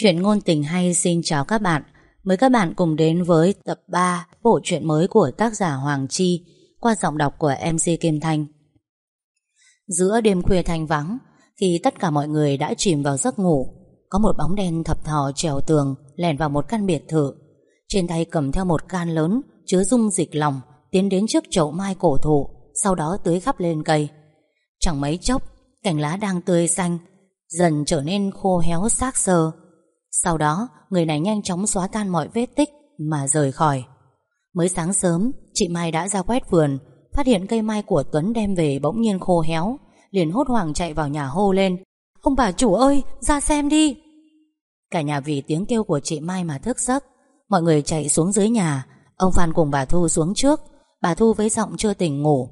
Chuyện ngôn tình hay xin chào các bạn. Mời các bạn cùng đến với tập 3 Bộ truyện mới của tác giả Hoàng Chi, Qua giọng đọc của MC Kim Thanh. Giữa đêm khuya thanh vắng, Khi tất cả mọi người đã chìm vào giấc ngủ, Có một bóng đen thập thò trèo tường Lèn vào một căn biệt thự. Trên tay cầm theo một can lớn, Chứa dung dịch lòng, Tiến đến trước chậu mai cổ thụ, Sau đó tưới khắp lên cây. Chẳng mấy chốc, Cành lá đang tươi xanh, Dần trở nên khô héo xác sơ sau đó, người này nhanh chóng xóa tan mọi vết tích Mà rời khỏi. Mới sáng sớm, Chị Mai đã ra quét vườn, Phát hiện cây mai của Tuấn đem về bỗng nhiên khô héo, Liền hốt hoảng chạy vào nhà hô lên, Ông bà chủ ơi, ra xem đi! Cả nhà vì tiếng kêu của chị Mai mà thức giấc. Mọi người chạy xuống dưới nhà, Ông Phan cùng bà Thu xuống trước. Bà Thu với giọng chưa tỉnh ngủ.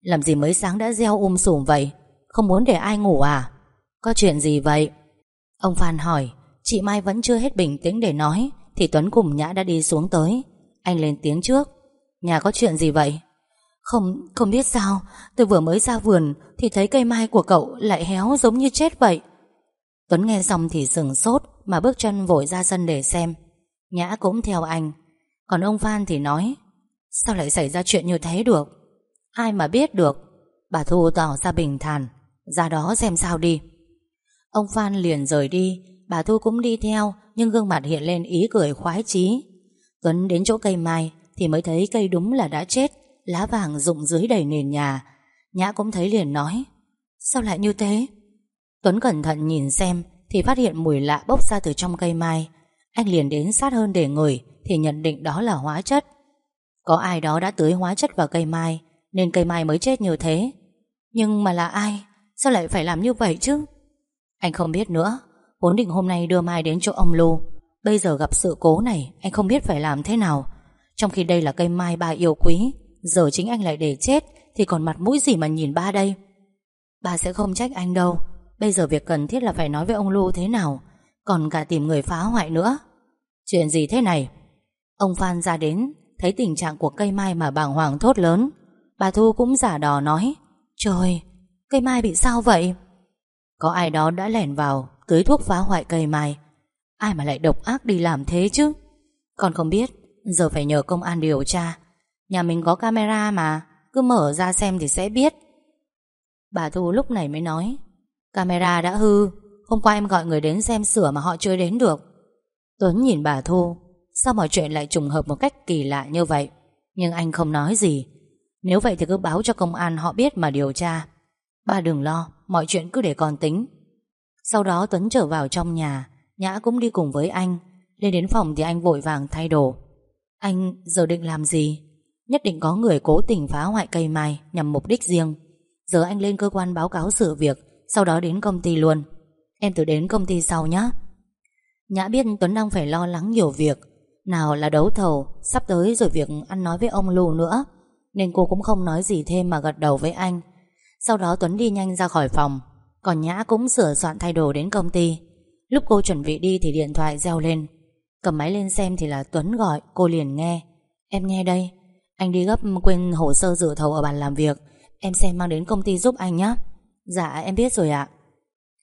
Làm gì mới sáng đã gieo um sùm vậy? Không muốn để ai ngủ à? Có chuyện gì vậy? Ông Phan hỏi. Chị Mai vẫn chưa hết bình tĩnh để nói Thì Tuấn cùng Nhã đã đi xuống tới. Anh lên tiếng trước. Nhà có chuyện gì vậy? Không, không biết sao. Tôi vừa mới ra vườn Thì thấy cây mai của cậu lại héo giống như chết vậy. Tuấn nghe xong thì sừng sốt Mà bước chân vội ra sân để xem. Nhã cũng theo anh. Còn ông Phan thì nói Sao lại xảy ra chuyện như thế được? Ai mà biết được? Bà Thu tỏ ra bình thản. Ra đó xem sao đi. Ông Phan liền rời đi Bà Thu cũng đi theo, Nhưng gương mặt hiện lên ý cười khoái chí. Tuấn đến chỗ cây mai Thì mới thấy cây đúng là đã chết, Lá vàng rụng dưới đầy nền nhà. Nhã cũng thấy liền nói, Sao lại như thế? Tuấn cẩn thận nhìn xem Thì phát hiện mùi lạ bốc ra từ trong cây mai. Anh liền đến sát hơn để ngửi Thì nhận định đó là hóa chất. Có ai đó đã tưới hóa chất vào cây mai, Nên cây mai mới chết như thế. Nhưng mà là ai? Sao lại phải làm như vậy chứ? Anh không biết nữa. Vốn định hôm nay đưa Mai đến chỗ ông Lu. Bây giờ gặp sự cố này Anh không biết phải làm thế nào. Trong khi đây là cây mai ba yêu quý Giờ chính anh lại để chết Thì còn mặt mũi gì mà nhìn ba đây? Ba sẽ không trách anh đâu. Bây giờ việc cần thiết là phải nói với ông Lu thế nào Còn cả tìm người phá hoại nữa. Chuyện gì thế này? Ông Phan ra đến Thấy tình trạng của cây mai mà bàng hoàng thốt lớn. Bà Thu cũng giả đò nói Trời, cây mai bị sao vậy? Có ai đó đã lẻn vào. Tưới thuốc phá hoại cây mai. Ai mà lại độc ác đi làm thế chứ? Con không biết, Giờ phải nhờ công an điều tra. Nhà mình có camera mà, Cứ mở ra xem thì sẽ biết. Bà Thu lúc này mới nói, Camera đã hư Hôm qua em gọi người đến xem sửa mà họ chưa đến được. Tuấn nhìn bà Thu, Sao mọi chuyện lại trùng hợp một cách kỳ lạ như vậy? Nhưng anh không nói gì. Nếu vậy thì cứ báo cho công an họ biết mà điều tra. Bà đừng lo, Mọi chuyện cứ để con tính sau đó Tuấn trở vào trong nhà, Nhã cũng đi cùng với anh. Lên đến phòng thì anh vội vàng thay đồ. Anh, giờ định làm gì? Nhất định có người cố tình phá hoại cây mai Nhằm mục đích riêng. Giờ anh lên cơ quan báo cáo sự việc, Sau đó đến công ty luôn. Em tự đến công ty sau nhé Nhã biết Tuấn đang phải lo lắng nhiều việc. Nào là đấu thầu, Sắp tới rồi việc ăn nói với ông Lù nữa. Nên cô cũng không nói gì thêm mà gật đầu với anh. Sau đó Tuấn đi nhanh ra khỏi phòng còn Nhã cũng sửa soạn thay đồ đến công ty. Lúc cô chuẩn bị đi thì điện thoại reo lên. Cầm máy lên xem thì là Tuấn gọi, Cô liền nghe. Em nghe đây, Anh đi gấp quên hồ sơ dự thầu ở bàn làm việc. Em xem mang đến công ty giúp anh nhé Dạ em biết rồi ạ.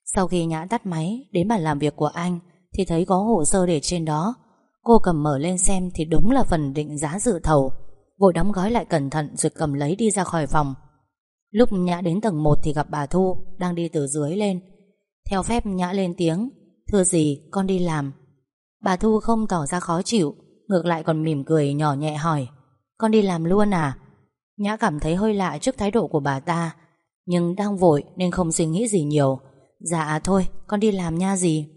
Sau khi Nhã tắt máy, Đến bàn làm việc của anh, Thì thấy có hồ sơ để trên đó. Cô cầm mở lên xem thì đúng là phần định giá dự thầu. Vội đóng gói lại cẩn thận Rồi cầm lấy đi ra khỏi phòng. Lúc Nhã đến tầng 1 thì gặp bà Thu, Đang đi từ dưới lên. Theo phép Nhã lên tiếng, Thưa gì con đi làm. Bà Thu không tỏ ra khó chịu, Ngược lại còn mỉm cười nhỏ nhẹ hỏi, Con đi làm luôn à? Nhã cảm thấy hơi lạ trước thái độ của bà ta, Nhưng đang vội nên không suy nghĩ gì nhiều. Dạ thôi, con đi làm nha gì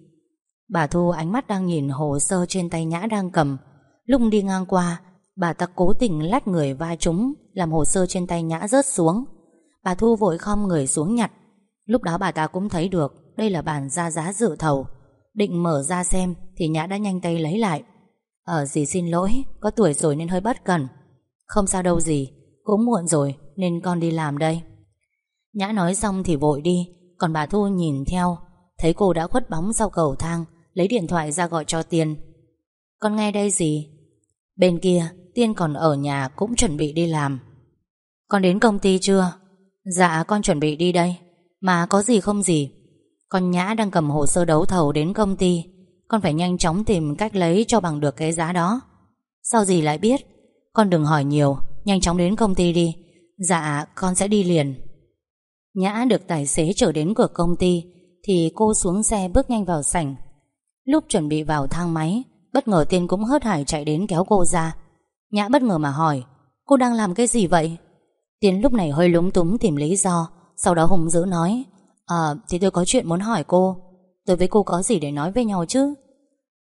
Bà Thu ánh mắt đang nhìn hồ sơ trên tay Nhã đang cầm. Lúc đi ngang qua, Bà ta cố tình lách người va chúng, Làm hồ sơ trên tay Nhã rớt xuống. Bà Thu vội khom người xuống nhặt. Lúc đó bà ta cũng thấy được, Đây là bản ra giá dự thầu. Định mở ra xem Thì Nhã đã nhanh tay lấy lại. Ờ dì xin lỗi, Có tuổi rồi nên hơi bất cần Không sao đâu dì, Cũng muộn rồi nên con đi làm đây. Nhã nói xong thì vội đi, Còn bà Thu nhìn theo. Thấy cô đã khuất bóng sau cầu thang, Lấy điện thoại ra gọi cho Tiên. Con nghe đây gì Bên kia, Tiên còn ở nhà cũng chuẩn bị đi làm. Con đến công ty chưa? Dạ con chuẩn bị đi đây. Mà có gì không gì. Con Nhã đang cầm hồ sơ đấu thầu đến công ty. Con phải nhanh chóng tìm cách lấy cho bằng được cái giá đó. Sao gì lại biết? Con đừng hỏi nhiều. Nhanh chóng đến công ty đi. Dạ con sẽ đi liền. Nhã được tài xế chở đến cửa công ty, Thì cô xuống xe bước nhanh vào sảnh. Lúc chuẩn bị vào thang máy, Bất ngờ Tiên cũng hớt hải chạy đến kéo cô ra. Nhã bất ngờ mà hỏi, Cô đang làm cái gì vậy? Tiến lúc này hơi lúng túng tìm lý do, Sau đó hùng dữ nói À thì tôi có chuyện muốn hỏi cô. Tôi với cô có gì để nói với nhau chứ?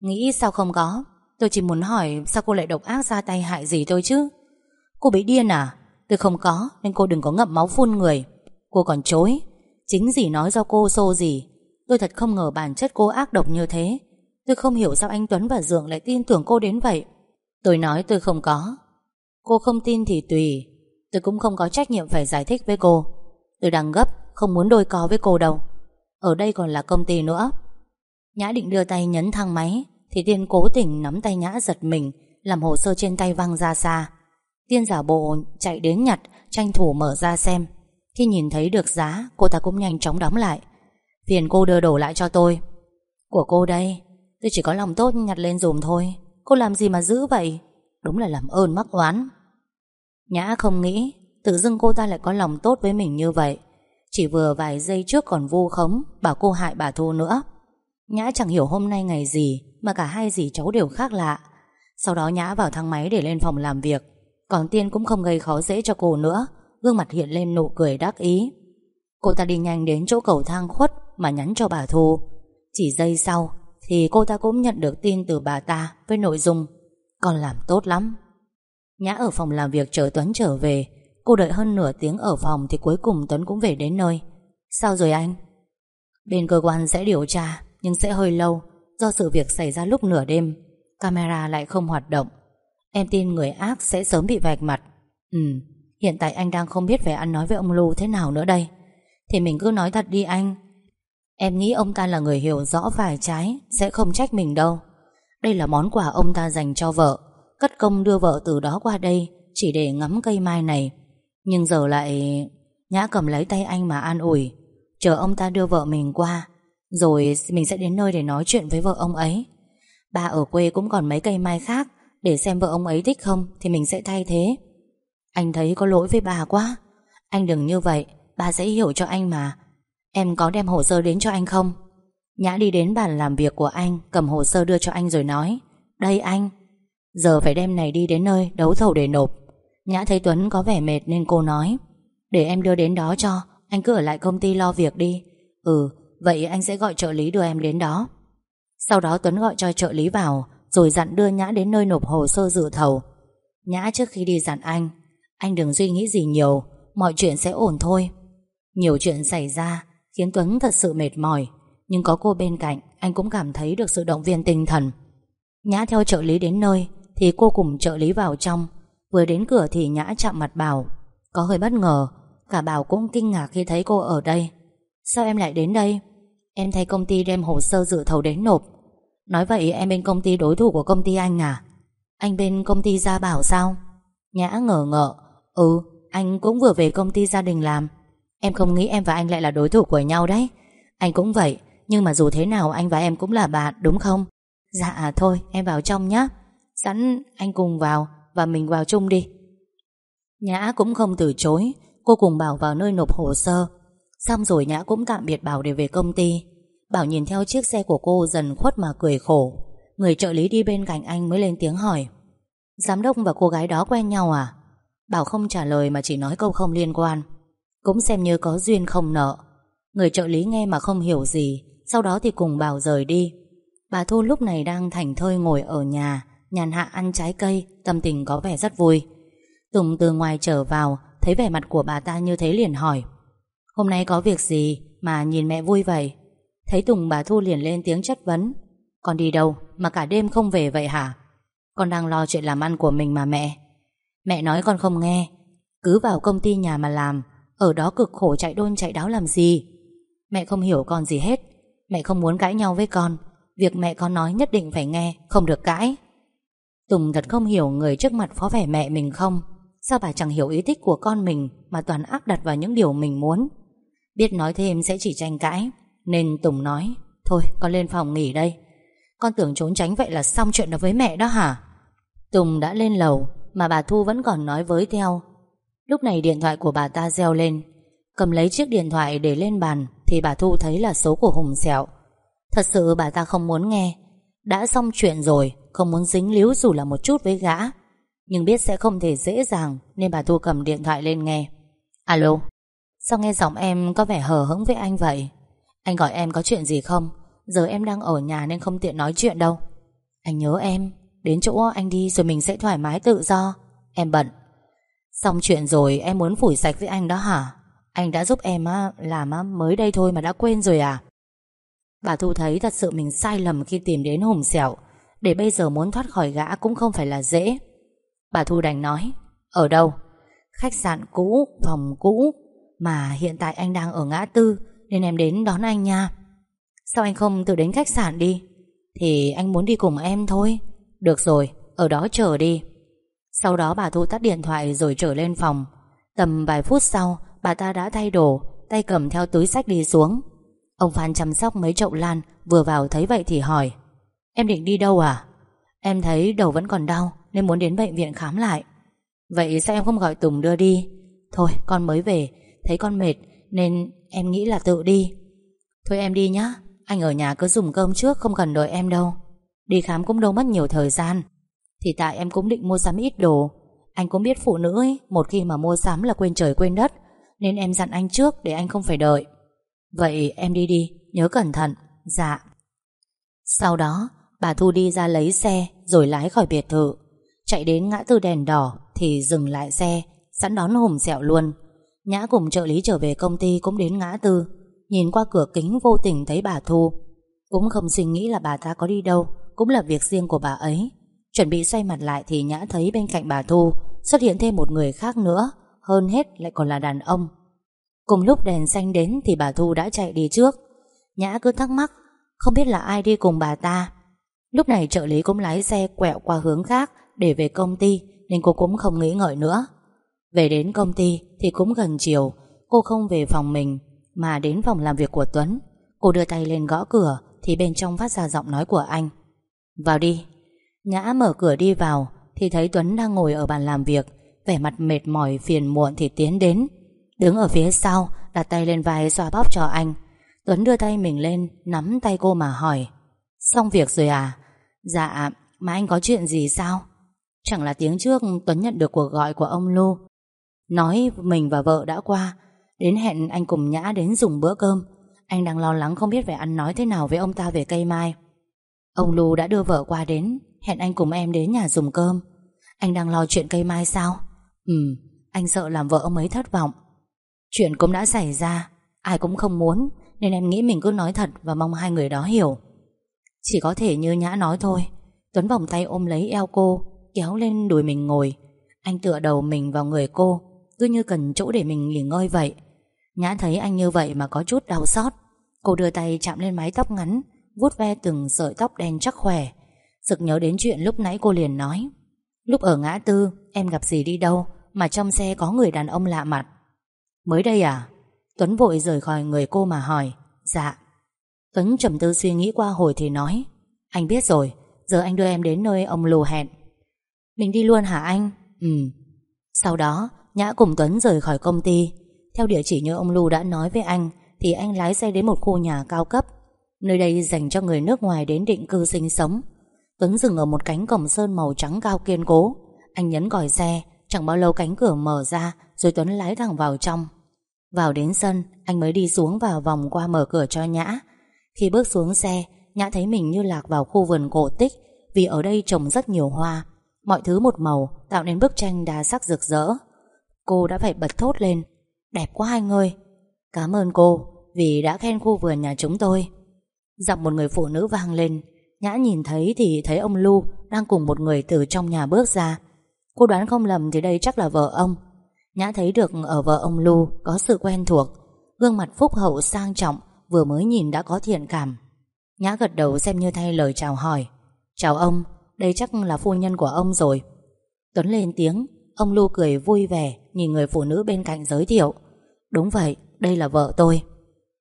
Nghĩ sao không có. Tôi chỉ muốn hỏi sao cô lại độc ác ra tay hại gì tôi chứ? Cô bị điên à? Tôi không có, nên cô đừng có ngậm máu phun người. Cô còn chối. Chính gì nói do cô xô gì? Tôi thật không ngờ bản chất cô ác độc như thế. Tôi không hiểu sao anh Tuấn và Dượng lại tin tưởng cô đến vậy. Tôi nói tôi không có. Cô không tin thì tùy. Tôi cũng không có trách nhiệm phải giải thích với cô. Tôi đang gấp, Không muốn đôi co với cô đâu. Ở đây còn là công ty nữa. Nhã định đưa tay nhấn thang máy, Thì Tiên cố tình nắm tay Nhã giật mình, Làm hồ sơ trên tay văng ra xa. Tiên giả bộ chạy đến nhặt, Tranh thủ mở ra xem. Khi nhìn thấy được giá, Cô ta cũng nhanh chóng đóng lại. Phiền cô đưa đổ lại cho tôi. Của cô đây, Tôi chỉ có lòng tốt nhặt lên dùm thôi. Cô làm gì mà giữ vậy? Đúng là làm ơn mắc oán. Nhã không nghĩ, Tự dưng cô ta lại có lòng tốt với mình như vậy. Chỉ vừa vài giây trước còn vu khống, Bảo cô hại bà Thu nữa. Nhã chẳng hiểu hôm nay ngày gì, Mà cả hai dì cháu đều khác lạ. Sau đó Nhã vào thang máy để lên phòng làm việc. Còn Tiên cũng không gây khó dễ cho cô nữa, Gương mặt hiện lên nụ cười đắc ý. Cô ta đi nhanh đến chỗ cầu thang khuất Mà nhắn cho bà Thu. Chỉ giây sau Thì cô ta cũng nhận được tin từ bà ta Với nội dung, Con làm tốt lắm. Nhã ở phòng làm việc chờ Tuấn trở về. Cô đợi hơn nửa tiếng ở phòng Thì cuối cùng Tuấn cũng về đến nơi. Sao rồi anh? Bên cơ quan sẽ điều tra, Nhưng sẽ hơi lâu, Do sự việc xảy ra lúc nửa đêm. Camera lại không hoạt động. Em tin người ác sẽ sớm bị vạch mặt. Ừ Hiện tại anh đang không biết phải ăn nói với ông Lưu thế nào nữa đây. Thì mình cứ nói thật đi anh. Em nghĩ ông ta là người hiểu rõ phải trái, Sẽ không trách mình đâu. Đây là món quà ông ta dành cho vợ. Cất công đưa vợ từ đó qua đây Chỉ để ngắm cây mai này. Nhưng giờ lại Nhã cầm lấy tay anh mà an ủi, Chờ ông ta đưa vợ mình qua, Rồi mình sẽ đến nơi để nói chuyện với vợ ông ấy. Ba ở quê cũng còn mấy cây mai khác, Để xem vợ ông ấy thích không Thì mình sẽ thay thế. Anh thấy có lỗi với bà quá. Anh đừng như vậy, Bà sẽ hiểu cho anh mà. Em có đem hồ sơ đến cho anh không? Nhã đi đến bàn làm việc của anh, Cầm hồ sơ đưa cho anh rồi nói, Đây anh Giờ phải đem này đi đến nơi đấu thầu để nộp. Nhã thấy Tuấn có vẻ mệt nên cô nói, Để em đưa đến đó cho, Anh cứ ở lại công ty lo việc đi. Ừ vậy anh sẽ gọi trợ lý đưa em đến đó. Sau đó Tuấn gọi cho trợ lý vào, Rồi dặn đưa Nhã đến nơi nộp hồ sơ dự thầu. Nhã, trước khi đi dặn anh Anh đừng suy nghĩ gì nhiều, Mọi chuyện sẽ ổn thôi. Nhiều chuyện xảy ra Khiến Tuấn thật sự mệt mỏi, Nhưng có cô bên cạnh, Anh cũng cảm thấy được sự động viên tinh thần. Nhã theo trợ lý đến nơi thì cô cùng trợ lý vào trong. Vừa đến cửa thì Nhã chạm mặt Bảo, Có hơi bất ngờ, Cả Bảo cũng kinh ngạc khi thấy cô ở đây. Sao em lại đến đây? Em thấy công ty đem hồ sơ dự thầu đến nộp. Nói vậy em bên công ty đối thủ của công ty anh à? Anh bên công ty Gia Bảo sao? Nhã ngờ ngợ Ừ anh cũng vừa về công ty gia đình làm. Em không nghĩ em và anh lại là đối thủ của nhau đấy. Anh cũng vậy, Nhưng mà dù thế nào anh và em cũng là bạn, đúng không? Dạ à, thôi, em vào trong nhé Sẵn anh cùng vào Và mình vào chung đi. Nhã cũng không từ chối, Cô cùng Bảo vào nơi nộp hồ sơ. Xong rồi Nhã cũng tạm biệt Bảo để về công ty. Bảo nhìn theo chiếc xe của cô dần khuất mà cười khổ. Người trợ lý đi bên cạnh anh mới lên tiếng hỏi, Giám đốc và cô gái đó quen nhau à? Bảo không trả lời mà chỉ nói câu không liên quan. Cũng xem như có duyên không nợ. Người trợ lý nghe mà không hiểu gì, Sau đó thì cùng Bảo rời đi. Bà Thu lúc này đang thành thơi ngồi ở nhà Nhàn hạ ăn trái cây, Tâm tình có vẻ rất vui. Tùng từ ngoài trở vào, Thấy vẻ mặt của bà ta như thế liền hỏi, Hôm nay có việc gì mà nhìn mẹ vui vậy? Thấy Tùng bà Thu liền lên tiếng chất vấn, Con đi đâu mà cả đêm không về vậy hả? Con đang lo chuyện làm ăn của mình mà mẹ. Mẹ nói con không nghe, Cứ vào công ty nhà mà làm, Ở đó cực khổ chạy đôn chạy đáo làm gì? Mẹ không hiểu con gì hết, Mẹ không muốn cãi nhau với con, Việc mẹ con nói nhất định phải nghe, Không được cãi. Tùng thật không hiểu người trước mặt phó vẻ mẹ mình không. Sao bà chẳng hiểu ý thích của con mình Mà toàn áp đặt vào những điều mình muốn? Biết nói thêm sẽ chỉ tranh cãi, Nên Tùng nói, Thôi, con lên phòng nghỉ đây. Con tưởng trốn tránh vậy là xong chuyện đó với mẹ đó hả? Tùng đã lên lầu, Mà bà Thu vẫn còn nói với theo. Lúc này điện thoại của bà ta reo lên. Cầm lấy chiếc điện thoại để lên bàn, Thì bà Thu thấy là số của Hùng Sẹo. Thật sự bà ta không muốn nghe. Đã xong chuyện rồi không muốn dính líu dù là một chút với gã. Nhưng biết sẽ không thể dễ dàng, Nên bà Thu cầm điện thoại lên nghe. Alo, Sao nghe giọng em có vẻ hờ hững với anh vậy? Anh gọi em có chuyện gì không? Giờ em đang ở nhà nên không tiện nói chuyện đâu. Anh nhớ em, Đến chỗ anh đi rồi mình sẽ thoải mái tự do. Em bận. Xong chuyện rồi, em muốn phủi sạch với anh đó hả? Anh đã giúp em làm mới đây thôi mà đã quên rồi à? Bà Thu thấy thật sự mình sai lầm khi tìm đến Hùng Sẹo. Để bây giờ muốn thoát khỏi gã cũng không phải là dễ. Bà Thu đành nói Ở đâu? Khách sạn cũ, phòng cũ Mà hiện tại anh đang ở ngã tư Nên em đến đón anh nha. Sao anh không tự đến khách sạn đi? Thì anh muốn đi cùng em thôi. Được rồi, ở đó chờ đi. Sau đó bà Thu tắt điện thoại rồi trở lên phòng. Tầm vài phút sau Bà ta đã thay đồ Tay cầm theo túi sách đi xuống. Ông Phan chăm sóc mấy chậu lan Vừa vào thấy vậy thì hỏi Em định đi đâu à? Em thấy đầu vẫn còn đau, Nên muốn đến bệnh viện khám lại. Vậy sao em không gọi Tùng đưa đi? Thôi, con mới về, Thấy con mệt, Nên em nghĩ là tự đi. Thôi em đi nhá, Anh ở nhà cứ dùng cơm trước, Không cần đợi em đâu. Đi khám cũng đâu mất nhiều thời gian. Thì tại em cũng định mua sắm ít đồ. Anh cũng biết phụ nữ ấy, Một khi mà mua sắm là quên trời quên đất, Nên em dặn anh trước để anh không phải đợi. Vậy em đi đi, Nhớ cẩn thận. Dạ. Sau đó bà Thu đi ra lấy xe, Rồi lái khỏi biệt thự. Chạy đến ngã tư đèn đỏ Thì dừng lại xe, Sẵn đón Hùng sẹo luôn. Nhã cùng trợ lý trở về công ty cũng đến ngã tư. Nhìn qua cửa kính vô tình thấy bà Thu. Cũng không suy nghĩ là bà ta có đi đâu, Cũng là việc riêng của bà ấy. Chuẩn bị xoay mặt lại thì Nhã thấy bên cạnh bà Thu Xuất hiện thêm một người khác nữa, Hơn hết lại còn là đàn ông. Cùng lúc đèn xanh đến thì bà Thu đã chạy đi trước. Nhã cứ thắc mắc, Không biết là ai đi cùng bà ta. Lúc này trợ lý cũng lái xe quẹo qua hướng khác Để về công ty, Nên cô cũng không nghĩ ngợi nữa. Về đến công ty thì cũng gần chiều, Cô không về phòng mình, Mà đến phòng làm việc của Tuấn. Cô đưa tay lên gõ cửa Thì bên trong phát ra giọng nói của anh. Vào đi. Nhã mở cửa đi vào Thì thấy Tuấn đang ngồi ở bàn làm việc, Vẻ mặt mệt mỏi, phiền muộn thì tiến đến. Đứng ở phía sau, Đặt tay lên vai xoa bóp cho anh. Tuấn đưa tay mình lên, Nắm tay cô mà hỏi, Xong việc rồi à? Dạ mà anh có chuyện gì sao? Chẳng là tiếng trước Tuấn nhận được cuộc gọi của ông Lu Nói mình và vợ đã qua, Đến hẹn anh cùng Nhã đến dùng bữa cơm. Anh đang lo lắng không biết phải ăn nói thế nào với ông ta về cây mai. Ông Lu đã đưa vợ qua đến, Hẹn anh cùng em đến nhà dùng cơm. Anh đang lo chuyện cây mai sao? Ừ Anh sợ làm vợ ông ấy thất vọng. Chuyện cũng đã xảy ra, Ai cũng không muốn, Nên em nghĩ mình cứ nói thật và mong hai người đó hiểu. Chỉ có thể như Nhã nói thôi. Tuấn vòng tay ôm lấy eo cô, Kéo lên đùi mình ngồi. Anh tựa đầu mình vào người cô, Cứ như cần chỗ để mình nghỉ ngơi vậy. Nhã thấy anh như vậy mà có chút đau xót. Cô đưa tay chạm lên mái tóc ngắn, vuốt ve từng sợi tóc đen chắc khỏe. Sực nhớ đến chuyện lúc nãy cô liền nói. Lúc ở ngã tư, Em gặp gì đi đâu Mà trong xe có người đàn ông lạ mặt. Mới đây à? Tuấn vội rời khỏi người cô mà hỏi. Dạ Tuấn trầm tư suy nghĩ qua hồi thì nói, Anh biết rồi, Giờ anh đưa em đến nơi ông lù hẹn. Mình đi luôn hả anh? Ừ. Sau đó, Nhã cùng Tuấn rời khỏi công ty. Theo địa chỉ như ông Lu đã nói với anh, Thì anh lái xe đến một khu nhà cao cấp, Nơi đây dành cho người nước ngoài đến định cư sinh sống. Tuấn dừng ở một cánh cổng sơn màu trắng cao kiên cố. Anh nhấn còi xe, Chẳng bao lâu cánh cửa mở ra, Rồi Tuấn lái thẳng vào trong. Vào đến sân, Anh mới đi xuống vào vòng qua mở cửa cho Nhã. Khi bước xuống xe, Nhã thấy mình như lạc vào khu vườn cổ tích, Vì ở đây trồng rất nhiều hoa. Mọi thứ một màu, Tạo nên bức tranh đa sắc rực rỡ. Cô đã phải bật thốt lên, Đẹp quá anh ơi! Cảm ơn cô vì đã khen khu vườn nhà chúng tôi. Giọng một người phụ nữ vang lên. Nhã nhìn thấy thì thấy ông Lu Đang cùng một người từ trong nhà bước ra. Cô đoán không lầm thì đây chắc là vợ ông. Nhã thấy được ở vợ ông Lu Có sự quen thuộc, Gương mặt phúc hậu sang trọng Vừa mới nhìn đã có thiện cảm. Nhã gật đầu xem như thay lời chào hỏi. Chào ông Đây chắc là phu nhân của ông rồi. Tuấn lên tiếng Ông Lu cười vui vẻ Nhìn người phụ nữ bên cạnh giới thiệu. Đúng vậy, đây là vợ tôi.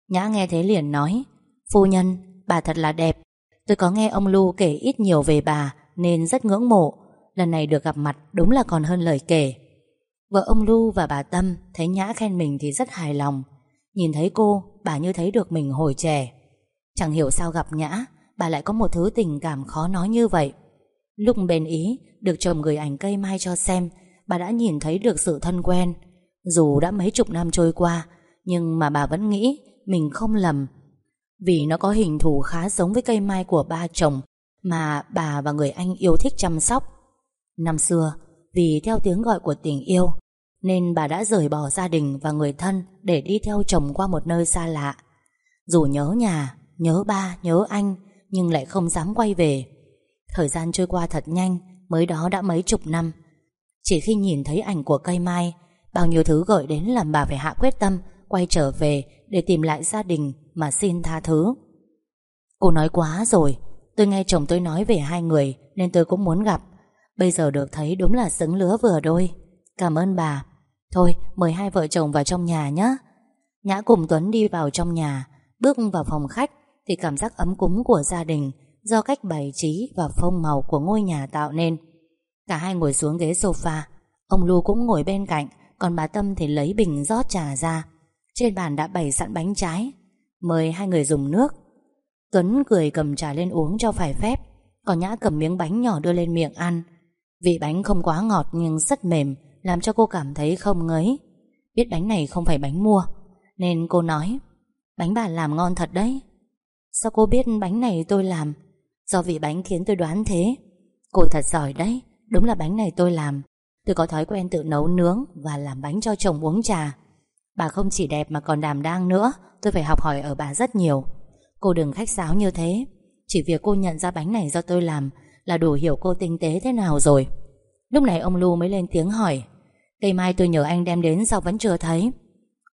Nhã nghe thế liền nói Phu nhân, bà thật là đẹp. Tôi có nghe ông Lu kể ít nhiều về bà Nên rất ngưỡng mộ. Lần này được gặp mặt đúng là còn hơn lời kể. Vợ ông Lu và bà Tâm Thấy Nhã khen mình thì rất hài lòng. Nhìn thấy cô, Bà như thấy được mình hồi trẻ. Chẳng hiểu sao gặp Nhã, Bà lại có một thứ tình cảm khó nói như vậy. Lúc bên ý, Được chồng gửi ảnh cây mai cho xem, Bà đã nhìn thấy được sự thân quen. Dù đã mấy chục năm trôi qua, Nhưng mà bà vẫn nghĩ Mình không lầm. Vì nó có hình thù khá giống với cây mai của ba chồng, Mà bà và người anh yêu thích chăm sóc. Năm xưa, Vì theo tiếng gọi của tình yêu nên bà đã rời bỏ gia đình và người thân Để đi theo chồng qua một nơi xa lạ. Dù nhớ nhà Nhớ ba, nhớ anh Nhưng lại không dám quay về. Thời gian trôi qua thật nhanh Mới đó đã mấy chục năm. Chỉ khi nhìn thấy ảnh của cây mai Bao nhiêu thứ gợi đến làm bà phải hạ quyết tâm Quay trở về để tìm lại gia đình Mà xin tha thứ. Cô nói quá rồi Tôi nghe chồng tôi nói về hai người Nên tôi cũng muốn gặp. Bây giờ được thấy đúng là xứng lứa vừa đôi. Cảm ơn bà. Thôi, mời hai vợ chồng vào trong nhà nhé Nhã cùng Tuấn đi vào trong nhà, Bước vào phòng khách Thì cảm giác ấm cúng của gia đình Do cách bày trí và phong màu của ngôi nhà tạo nên. Cả hai ngồi xuống ghế sofa, Ông Lu cũng ngồi bên cạnh, Còn bà Tâm thì lấy bình rót trà ra. Trên bàn đã bày sẵn bánh trái. Mời hai người dùng nước. Tuấn cười cầm trà lên uống cho phải phép, Còn Nhã cầm miếng bánh nhỏ đưa lên miệng ăn. Vị bánh không quá ngọt nhưng rất mềm làm cho cô cảm thấy không ngấy. Biết bánh này không phải bánh mua, Nên cô nói, Bánh bà làm ngon thật đấy. Sao cô biết bánh này tôi làm? Do vị bánh khiến tôi đoán thế. Cô thật giỏi đấy, Đúng là bánh này tôi làm. Tôi có thói quen tự nấu nướng Và làm bánh cho chồng uống trà. Bà không chỉ đẹp mà còn đảm đang nữa, Tôi phải học hỏi ở bà rất nhiều. Cô đừng khách sáo như thế. Chỉ việc cô nhận ra bánh này do tôi làm Là đủ hiểu cô tinh tế thế nào rồi. Lúc này ông Lu mới lên tiếng hỏi Cây mai tôi nhờ anh đem đến sao vẫn chưa thấy.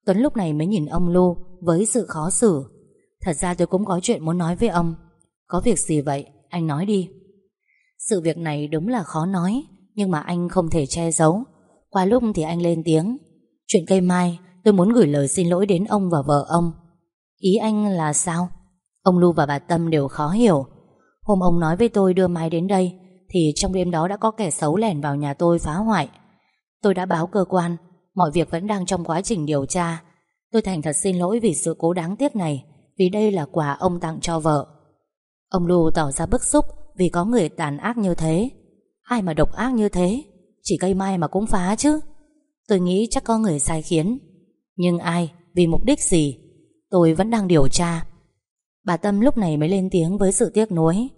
Tuấn lúc này mới nhìn ông Lu Với sự khó xử. Thật ra tôi cũng có chuyện muốn nói với ông. Có việc gì vậy? Anh nói đi. Sự việc này đúng là khó nói, Nhưng mà anh không thể che giấu. Qua lúc thì anh lên tiếng. Chuyện cây mai, tôi muốn gửi lời xin lỗi đến ông và vợ ông. Ý anh là sao? Ông Lu và bà Tâm đều khó hiểu. Hôm ông nói với tôi đưa Mai đến đây, Thì trong đêm đó đã có kẻ xấu lẻn vào nhà tôi phá hoại. Tôi đã báo cơ quan Mọi việc vẫn đang trong quá trình điều tra. Tôi thành thật xin lỗi vì sự cố đáng tiếc này Vì đây là quà ông tặng cho vợ. Ông Lu tỏ ra bức xúc Vì có người tàn ác như thế. Ai mà độc ác như thế? Chỉ cây mai mà cũng phá chứ. Tôi nghĩ chắc có người sai khiến. Nhưng ai, vì mục đích gì? Tôi vẫn đang điều tra. Bà Tâm lúc này mới lên tiếng với sự tiếc nuối.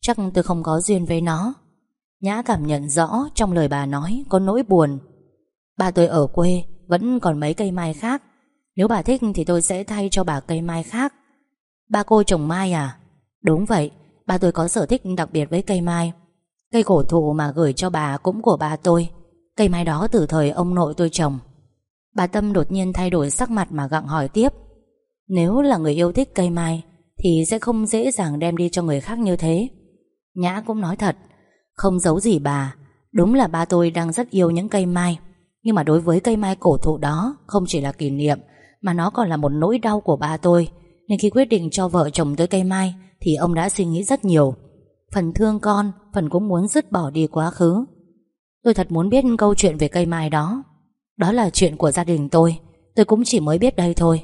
Chắc tôi không có duyên với nó. Nhã cảm nhận rõ Trong lời bà nói có nỗi buồn. Bà tôi ở quê, Vẫn còn mấy cây mai khác. Nếu bà thích thì tôi sẽ thay cho bà cây mai khác. Ba cô trồng mai à? Đúng vậy, Ba tôi có sở thích đặc biệt với cây mai. Cây cổ thụ mà gửi cho bà cũng của ba tôi. Cây mai đó từ thời ông nội tôi trồng. Bà Tâm đột nhiên thay đổi sắc mặt mà gặng hỏi tiếp. Nếu là người yêu thích cây mai, Thì sẽ không dễ dàng đem đi cho người khác như thế. Nhã cũng nói thật không giấu gì bà. Đúng là ba tôi đang rất yêu những cây mai. Nhưng mà đối với cây mai cổ thụ đó, Không chỉ là kỷ niệm, Mà nó còn là một nỗi đau của ba tôi. Nên khi quyết định cho vợ chồng tới cây mai, Thì ông đã suy nghĩ rất nhiều. Phần thương con, Phần cũng muốn dứt bỏ đi quá khứ. Tôi thật muốn biết câu chuyện về cây mai đó. Đó là chuyện của gia đình tôi. Tôi cũng chỉ mới biết đây thôi.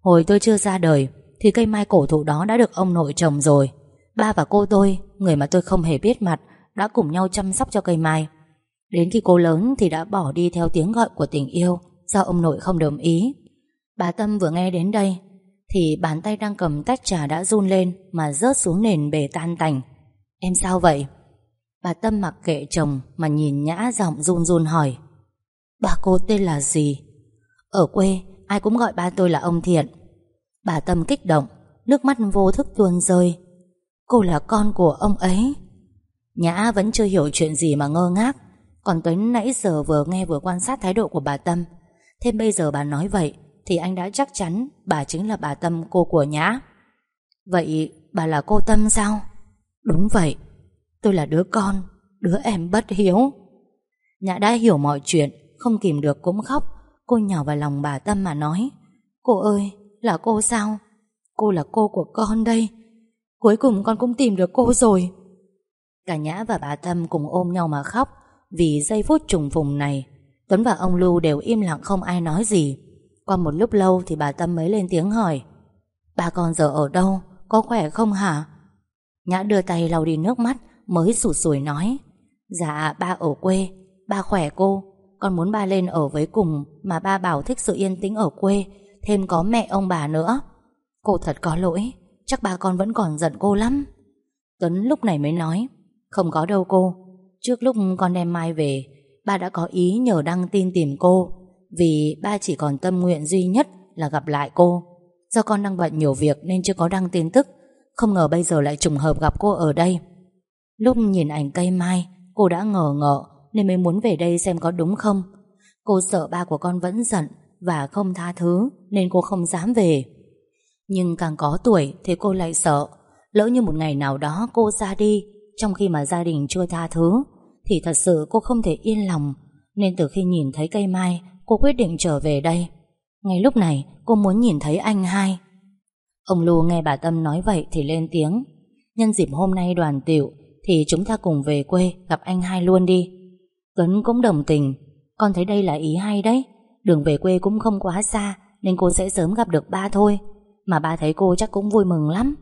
Hồi tôi chưa ra đời, Thì cây mai cổ thụ đó đã được ông nội trồng rồi. Ba và cô tôi, Người mà tôi không hề biết mặt đã cùng nhau chăm sóc cho cây mai. Đến khi cô lớn thì đã bỏ đi theo tiếng gọi của tình yêu, Do ông nội không đồng ý. Bà Tâm vừa nghe đến đây, Thì bàn tay đang cầm tách trà đã run lên Mà rớt xuống nền bể tan tành. Em sao vậy? Bà Tâm mặc kệ chồng Mà nhìn nhã giọng run run hỏi. Bà cô tên là gì? Ở quê, ai cũng gọi ba tôi là ông Thiện. Bà Tâm kích động, Nước mắt vô thức tuôn rơi. Cô là con của ông ấy. Nhã vẫn chưa hiểu chuyện gì mà ngơ ngác. Còn Tuấn nãy giờ vừa nghe vừa quan sát thái độ của bà Tâm. Thêm bây giờ bà nói vậy, Thì anh đã chắc chắn Bà chính là bà Tâm, cô của Nhã. Vậy bà là cô Tâm sao? Đúng vậy. Tôi là đứa con, Đứa em bất hiếu. Nhã đã hiểu mọi chuyện, Không kìm được cũng khóc. Cô nhào vào lòng bà Tâm mà nói, Cô ơi, là cô sao? Cô là cô của con đây. Cuối cùng con cũng tìm được cô rồi. Cả Nhã và bà Tâm cùng ôm nhau mà khóc, Vì giây phút trùng phùng này, Tuấn và ông Lưu đều im lặng không ai nói gì. Qua một lúc lâu thì bà Tâm mới lên tiếng hỏi Bà con giờ ở đâu? Có khỏe không hả? Nhã đưa tay lau đi nước mắt, Mới sụt sùi nói Dạ ba ở quê, Ba khỏe cô. Con muốn ba lên ở với cùng Mà ba bảo thích sự yên tĩnh ở quê, Thêm có mẹ ông bà nữa. Cô thật có lỗi, Chắc ba con vẫn còn giận cô lắm. Tuấn lúc này mới nói không có đâu cô. Trước lúc con đem Mai về, Ba đã có ý nhờ đăng tin tìm cô, Vì ba chỉ còn tâm nguyện duy nhất Là gặp lại cô. Do con đang bận nhiều việc nên chưa có đăng tin tức, Không ngờ bây giờ lại trùng hợp gặp cô ở đây. Lúc nhìn ảnh cây mai, Cô đã ngờ ngợ Nên mới muốn về đây xem có đúng không. Cô sợ ba của con vẫn giận Và không tha thứ Nên cô không dám về. Nhưng càng có tuổi thì cô lại sợ, Lỡ như một ngày nào đó cô ra đi trong khi mà gia đình chưa tha thứ, Thì thật sự cô không thể yên lòng. Nên từ khi nhìn thấy cây mai, Cô quyết định trở về đây. Ngay lúc này, cô muốn nhìn thấy anh hai. Ông Lu nghe bà Tâm nói vậy Thì lên tiếng. Nhân dịp hôm nay đoàn tiệu Thì chúng ta cùng về quê gặp anh hai luôn đi. Tuấn cũng đồng tình. Con thấy đây là ý hay đấy. Đường về quê cũng không quá xa, Nên cô sẽ sớm gặp được ba thôi. Mà ba thấy cô chắc cũng vui mừng lắm.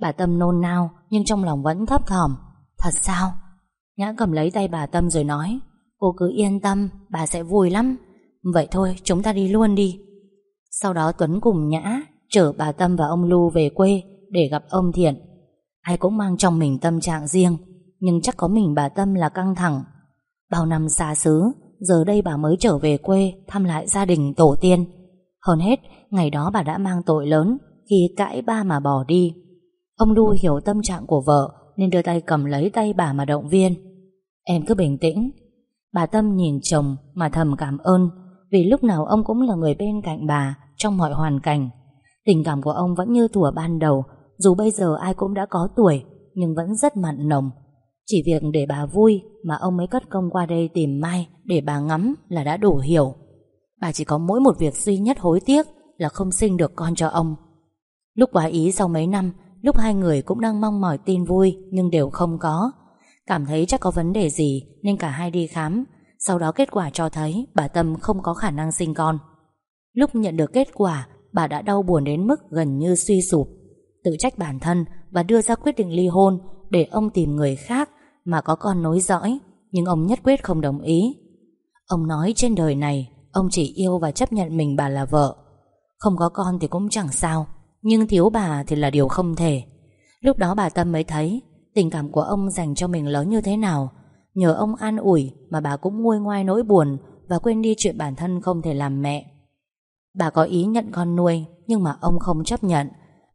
Bà Tâm nôn nao, Nhưng trong lòng vẫn thấp thỏm. Thật sao? Nhã cầm lấy tay bà Tâm rồi nói, Cô cứ yên tâm, bà sẽ vui lắm. Vậy thôi, chúng ta đi luôn đi. Sau đó Tuấn cùng Nhã Chở bà Tâm và ông Lu về quê Để gặp ông Thiện. Ai cũng mang trong mình tâm trạng riêng, Nhưng chắc có mình bà Tâm là căng thẳng. Bao năm xa xứ, Giờ đây bà mới trở về quê Thăm lại gia đình tổ tiên. Hơn hết, ngày đó bà đã mang tội lớn Khi cãi ba mà bỏ đi. Ông Lu hiểu tâm trạng của vợ Nên đưa tay cầm lấy tay bà mà động viên. Em cứ bình tĩnh. Bà Tâm nhìn chồng mà thầm cảm ơn, Vì lúc nào ông cũng là người bên cạnh bà Trong mọi hoàn cảnh. Tình cảm của ông vẫn như thủa ban đầu, Dù bây giờ ai cũng đã có tuổi, Nhưng vẫn rất mặn nồng. Chỉ việc để bà vui Mà ông mới cất công qua đây tìm Mai Để bà ngắm là đã đủ hiểu. Bà chỉ có mỗi một việc duy nhất hối tiếc Là không sinh được con cho ông. Lúc quá ý sau mấy năm Lúc hai người cũng đang mong mỏi tin vui, Nhưng đều không có. Cảm thấy chắc có vấn đề gì, Nên cả hai đi khám. Sau đó kết quả cho thấy bà Tâm không có khả năng sinh con. Lúc nhận được kết quả, Bà đã đau buồn đến mức gần như suy sụp. Tự trách bản thân Và đưa ra quyết định ly hôn Để ông tìm người khác Mà có con nối dõi, Nhưng ông nhất quyết không đồng ý. Ông nói trên đời này, Ông chỉ yêu và chấp nhận mình bà là vợ. Không có con thì cũng chẳng sao. Nhưng thiếu bà thì là điều không thể. Lúc đó bà Tâm mới thấy, Tình cảm của ông dành cho mình lớn như thế nào. Nhờ ông an ủi Mà bà cũng nguôi ngoai nỗi buồn Và quên đi chuyện bản thân không thể làm mẹ. Bà có ý nhận con nuôi, Nhưng mà ông không chấp nhận.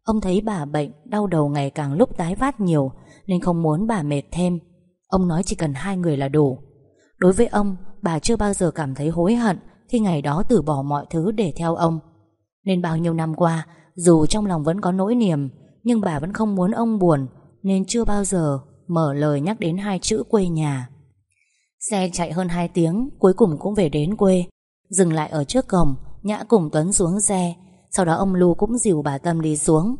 Ông thấy bà bệnh, Đau đầu ngày càng lúc tái phát nhiều, Nên không muốn bà mệt thêm. Ông nói chỉ cần hai người là đủ. Đối với ông, Bà chưa bao giờ cảm thấy hối hận Khi ngày đó từ bỏ mọi thứ để theo ông. Nên bao nhiêu năm qua dù trong lòng vẫn có nỗi niềm, Nhưng bà vẫn không muốn ông buồn, Nên chưa bao giờ mở lời nhắc đến hai chữ quê nhà. Xe chạy hơn 2 tiếng, Cuối cùng cũng về đến quê. Dừng lại ở trước cổng, Nhã cùng Tuấn xuống xe. Sau đó ông Lu cũng dìu bà Tâm đi xuống.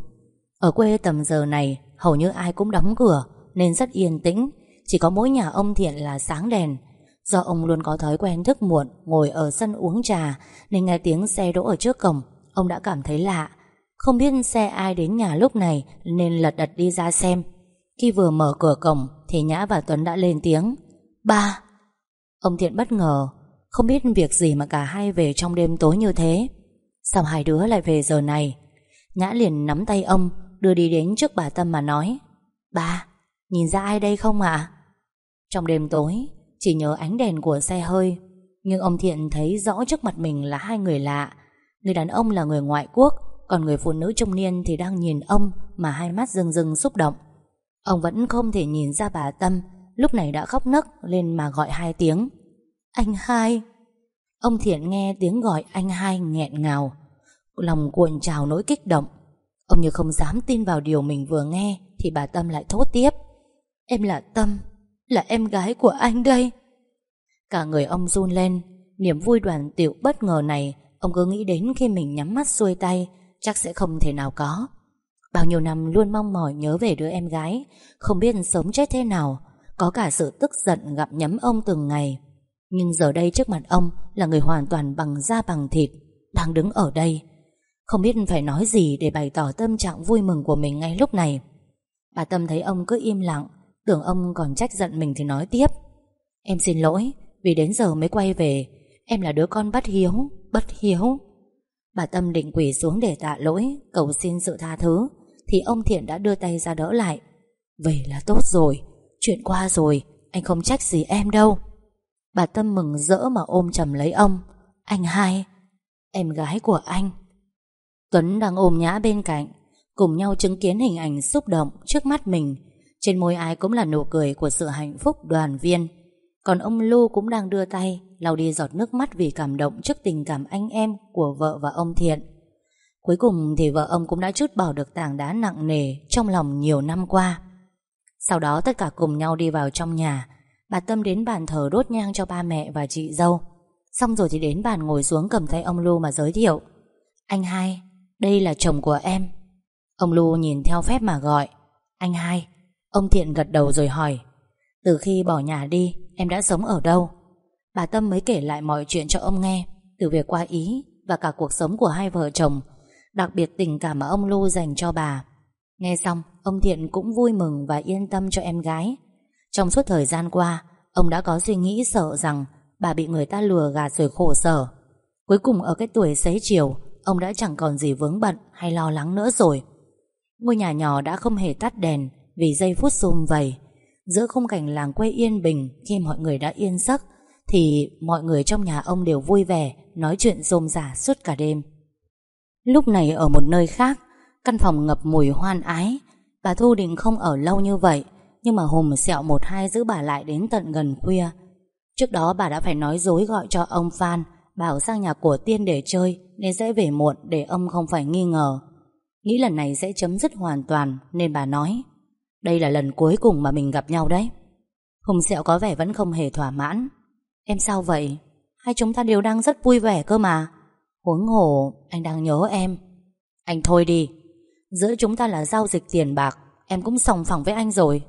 Ở quê tầm giờ này, Hầu như ai cũng đóng cửa, Nên rất yên tĩnh. Chỉ có mỗi nhà ông Thiện là sáng đèn. Do ông luôn có thói quen thức muộn, Ngồi ở sân uống trà, Nên nghe tiếng xe đỗ ở trước cổng, Ông đã cảm thấy lạ. Không biết xe ai đến nhà lúc này Nên lật đật đi ra xem. Khi vừa mở cửa cổng Thì Nhã và Tuấn đã lên tiếng. Ba. Ông Thiện bất ngờ Không biết việc gì mà cả hai về trong đêm tối như thế. Sao hai đứa lại về giờ này? Nhã liền nắm tay ông Đưa đi đến trước bà Tâm mà nói. Ba, nhìn ra ai đây không ạ? Trong đêm tối Chỉ nhớ ánh đèn của xe hơi Nhưng ông Thiện thấy rõ trước mặt mình là hai người lạ. Người đàn ông là người ngoại quốc còn người phụ nữ trung niên thì đang nhìn ông Mà hai mắt rưng rưng xúc động. Ông vẫn không thể nhìn ra bà Tâm, Lúc này đã khóc nấc lên mà gọi hai tiếng. Anh hai. Ông Thiện nghe tiếng gọi anh hai nghẹn ngào. Lòng cuộn trào nỗi kích động. Ông như không dám tin vào điều mình vừa nghe Thì bà Tâm lại thốt tiếp. Em là Tâm, Là em gái của anh đây. Cả người ông run lên. Niềm vui đoàn tiệu bất ngờ này, Ông cứ nghĩ đến khi mình nhắm mắt xuôi tay Chắc sẽ không thể nào có. Bao nhiêu năm luôn mong mỏi nhớ về đứa em gái, Không biết sống chết thế nào, Có cả sự tức giận gặm nhấm ông từng ngày. Nhưng giờ đây trước mặt ông Là người hoàn toàn bằng da bằng thịt, Đang đứng ở đây. Không biết phải nói gì để bày tỏ tâm trạng vui mừng của mình ngay lúc này. Bà Tâm thấy ông cứ im lặng, Tưởng ông còn trách giận mình thì nói tiếp. Em xin lỗi, Vì đến giờ mới quay về. Em là đứa con bất hiếu Bất hiếu. Bà Tâm định quỳ xuống để tạ lỗi, Cầu xin sự tha thứ, Thì ông Thiện đã đưa tay ra đỡ lại. Vậy là tốt rồi, Chuyện qua rồi, Anh không trách gì em đâu. Bà Tâm mừng rỡ mà ôm chầm lấy ông. Anh hai, Em gái của anh. Tuấn đang ôm nhã bên cạnh, Cùng nhau chứng kiến hình ảnh xúc động trước mắt mình. Trên môi ai cũng là nụ cười của sự hạnh phúc đoàn viên. Còn ông Lu cũng đang đưa tay lau đi giọt nước mắt vì cảm động trước tình cảm anh em của vợ và ông Thiện. Cuối cùng thì vợ ông cũng đã chút bỏ được tảng đá nặng nề trong lòng nhiều năm qua. Sau đó tất cả cùng nhau đi vào trong nhà, bà Tâm đến bàn thờ đốt nhang cho ba mẹ và chị dâu. Xong rồi thì đến bàn ngồi xuống cầm tay ông Lu mà giới thiệu. Anh hai, đây là chồng của em. Ông Lu nhìn theo phép mà gọi. Anh hai, ông Thiện gật đầu rồi hỏi. Từ khi bỏ nhà đi, em đã sống ở đâu? Bà Tâm mới kể lại mọi chuyện cho ông nghe, Từ việc qua Ý Và cả cuộc sống của hai vợ chồng, Đặc biệt tình cảm mà ông Lưu dành cho bà. Nghe xong, Ông Thiện cũng vui mừng và yên tâm cho em gái. Trong suốt thời gian qua, Ông đã có suy nghĩ sợ rằng Bà bị người ta lừa gạt rồi khổ sở. Cuối cùng ở cái tuổi xế chiều, Ông đã chẳng còn gì vướng bận Hay lo lắng nữa rồi. Ngôi nhà nhỏ đã không hề tắt đèn Vì giây phút xung vầy. Giữa khung cảnh làng quê yên bình, Khi mọi người đã yên giấc thì mọi người trong nhà ông đều vui vẻ, Nói chuyện rôm rả suốt cả đêm. Lúc này ở một nơi khác, Căn phòng ngập mùi hoan ái. Bà Thu định không ở lâu như vậy, Nhưng mà Hùng sẹo một hai giữ bà lại đến tận gần khuya. Trước đó bà đã phải nói dối gọi cho ông Phan, Bảo sang nhà của Tiên để chơi Nên sẽ về muộn để ông không phải nghi ngờ. Nghĩ lần này sẽ chấm dứt hoàn toàn Nên bà nói, Đây là lần cuối cùng mà mình gặp nhau đấy. Hùng sẹo có vẻ vẫn không hề thỏa mãn. Em sao vậy? Hai chúng ta đều đang rất vui vẻ cơ mà. Huống hồ, anh đang nhớ em. Anh thôi đi. Giữa chúng ta là giao dịch tiền bạc, Em cũng sòng phẳng với anh rồi.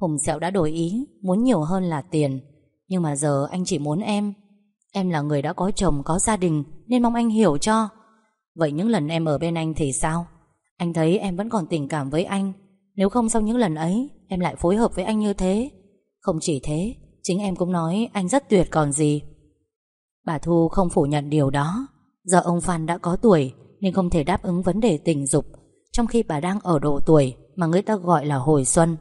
Hùng Sẹo đã đổi ý, Muốn nhiều hơn là tiền. Nhưng mà giờ anh chỉ muốn em. Em là người đã có chồng, có gia đình, Nên mong anh hiểu cho. Vậy những lần em ở bên anh thì sao? Anh thấy em vẫn còn tình cảm với anh. Nếu không sau những lần ấy, Em lại phối hợp với anh như thế. Không chỉ thế Chính em cũng nói anh rất tuyệt còn gì. Bà Thu không phủ nhận điều đó. Giờ ông Phan đã có tuổi, Nên không thể đáp ứng vấn đề tình dục, Trong khi bà đang ở độ tuổi Mà người ta gọi là hồi xuân.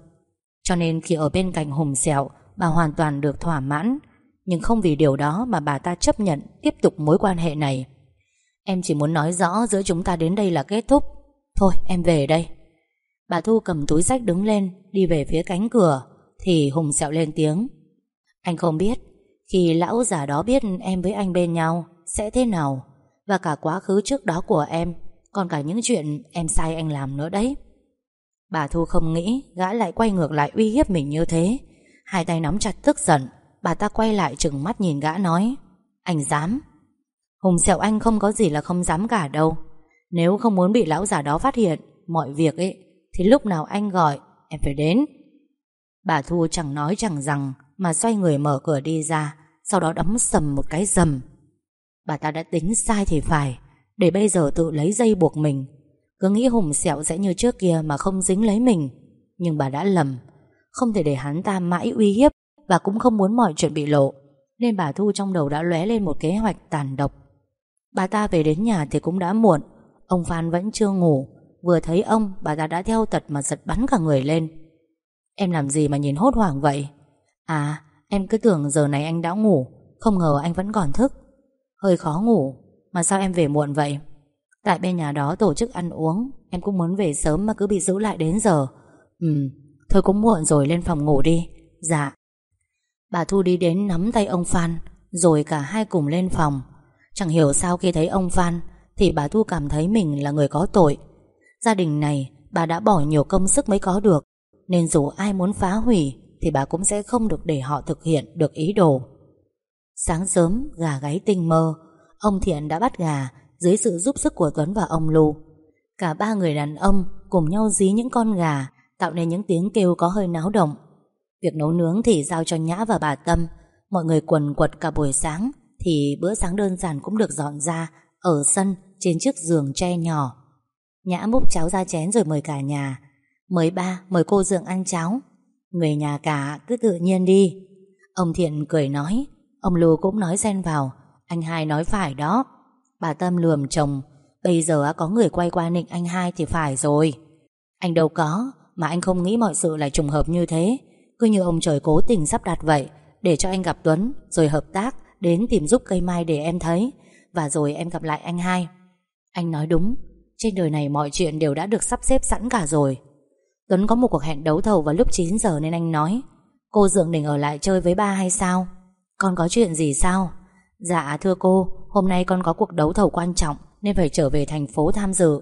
Cho nên khi ở bên cạnh Hùng Sẹo, Bà hoàn toàn được thỏa mãn. Nhưng không vì điều đó mà bà ta chấp nhận Tiếp tục mối quan hệ này. Em chỉ muốn nói rõ giữa chúng ta đến đây là kết thúc. Thôi, em về đây. Bà Thu cầm túi sách đứng lên, Đi về phía cánh cửa, Thì Hùng Sẹo lên tiếng anh không biết. Khi lão già đó biết em với anh bên nhau Sẽ thế nào, Và cả quá khứ trước đó của em, Còn cả những chuyện em sai anh làm nữa đấy. Bà Thu không nghĩ Gã lại quay ngược lại uy hiếp mình như thế. Hai tay nắm chặt tức giận, Bà ta quay lại trừng mắt nhìn gã nói, Anh dám? Hùng sẹo anh không có gì là không dám cả đâu. Nếu không muốn bị lão già đó phát hiện Mọi việc ấy, Thì lúc nào anh gọi, Em phải đến. Bà Thu chẳng nói chẳng rằng mà xoay người mở cửa đi ra, Sau đó đấm sầm một cái dầm Bà ta đã tính sai thì phải, Để bây giờ tự lấy dây buộc mình. Cứ nghĩ Hùng Sẹo sẽ như trước kia Mà không dính lấy mình. Nhưng bà đã lầm, Không thể để hắn ta mãi uy hiếp Và cũng không muốn mọi chuyện bị lộ, Nên bà Thu trong đầu đã lóe lên một kế hoạch tàn độc. Bà ta về đến nhà thì cũng đã muộn, Ông Phan vẫn chưa ngủ. Vừa thấy ông, bà ta đã theo tật mà giật bắn cả người lên. Em làm gì mà nhìn hốt hoảng vậy? À em cứ tưởng giờ này anh đã ngủ, Không ngờ anh vẫn còn thức. Hơi khó ngủ, Mà sao em về muộn vậy? Tại bên nhà đó tổ chức ăn uống, Em cũng muốn về sớm mà cứ bị giữ lại đến giờ. Ừ Thôi cũng muộn rồi, lên phòng ngủ đi. Dạ. Bà Thu đi đến nắm tay ông Phan, Rồi cả hai cùng lên phòng. Chẳng hiểu sao khi thấy ông Phan, Thì bà Thu cảm thấy mình là người có tội. Gia đình này, bà đã bỏ nhiều công sức mới có được, Nên dù ai muốn phá hủy thì bà cũng sẽ không được để họ thực hiện được ý đồ. Sáng sớm, gà gáy tinh mơ, ông Thiện đã bắt gà dưới sự giúp sức của Tuấn và ông Lu. Cả ba người đàn ông cùng nhau dí những con gà, tạo nên những tiếng kêu có hơi náo động. Việc nấu nướng thì giao cho Nhã và bà Tâm, mọi người quần quật cả buổi sáng, thì bữa sáng đơn giản cũng được dọn ra ở sân trên chiếc giường tre nhỏ. Nhã múc cháo ra chén rồi mời cả nhà. Mời ba, mời cô dượng ăn cháo. Người nhà cả cứ tự nhiên đi. Ông Thiện cười nói, ông Lưu cũng nói xen vào, anh hai nói phải đó. Bà Tâm lườm chồng, bây giờ có người quay qua nịnh anh hai thì phải rồi. Anh đâu có, mà anh không nghĩ mọi sự lại trùng hợp như thế. Cứ như ông trời cố tình sắp đặt vậy, để cho anh gặp Tuấn, rồi hợp tác, đến tìm giúp cây mai để em thấy. Và rồi em gặp lại anh hai. Anh nói đúng, trên đời này mọi chuyện đều đã được sắp xếp sẵn cả rồi. Tuấn có một cuộc hẹn đấu thầu vào lúc 9 giờ nên anh nói Cô Dượng định ở lại chơi với ba hay sao? Con có chuyện gì sao? Dạ thưa cô, hôm nay con có cuộc đấu thầu quan trọng nên phải trở về thành phố tham dự.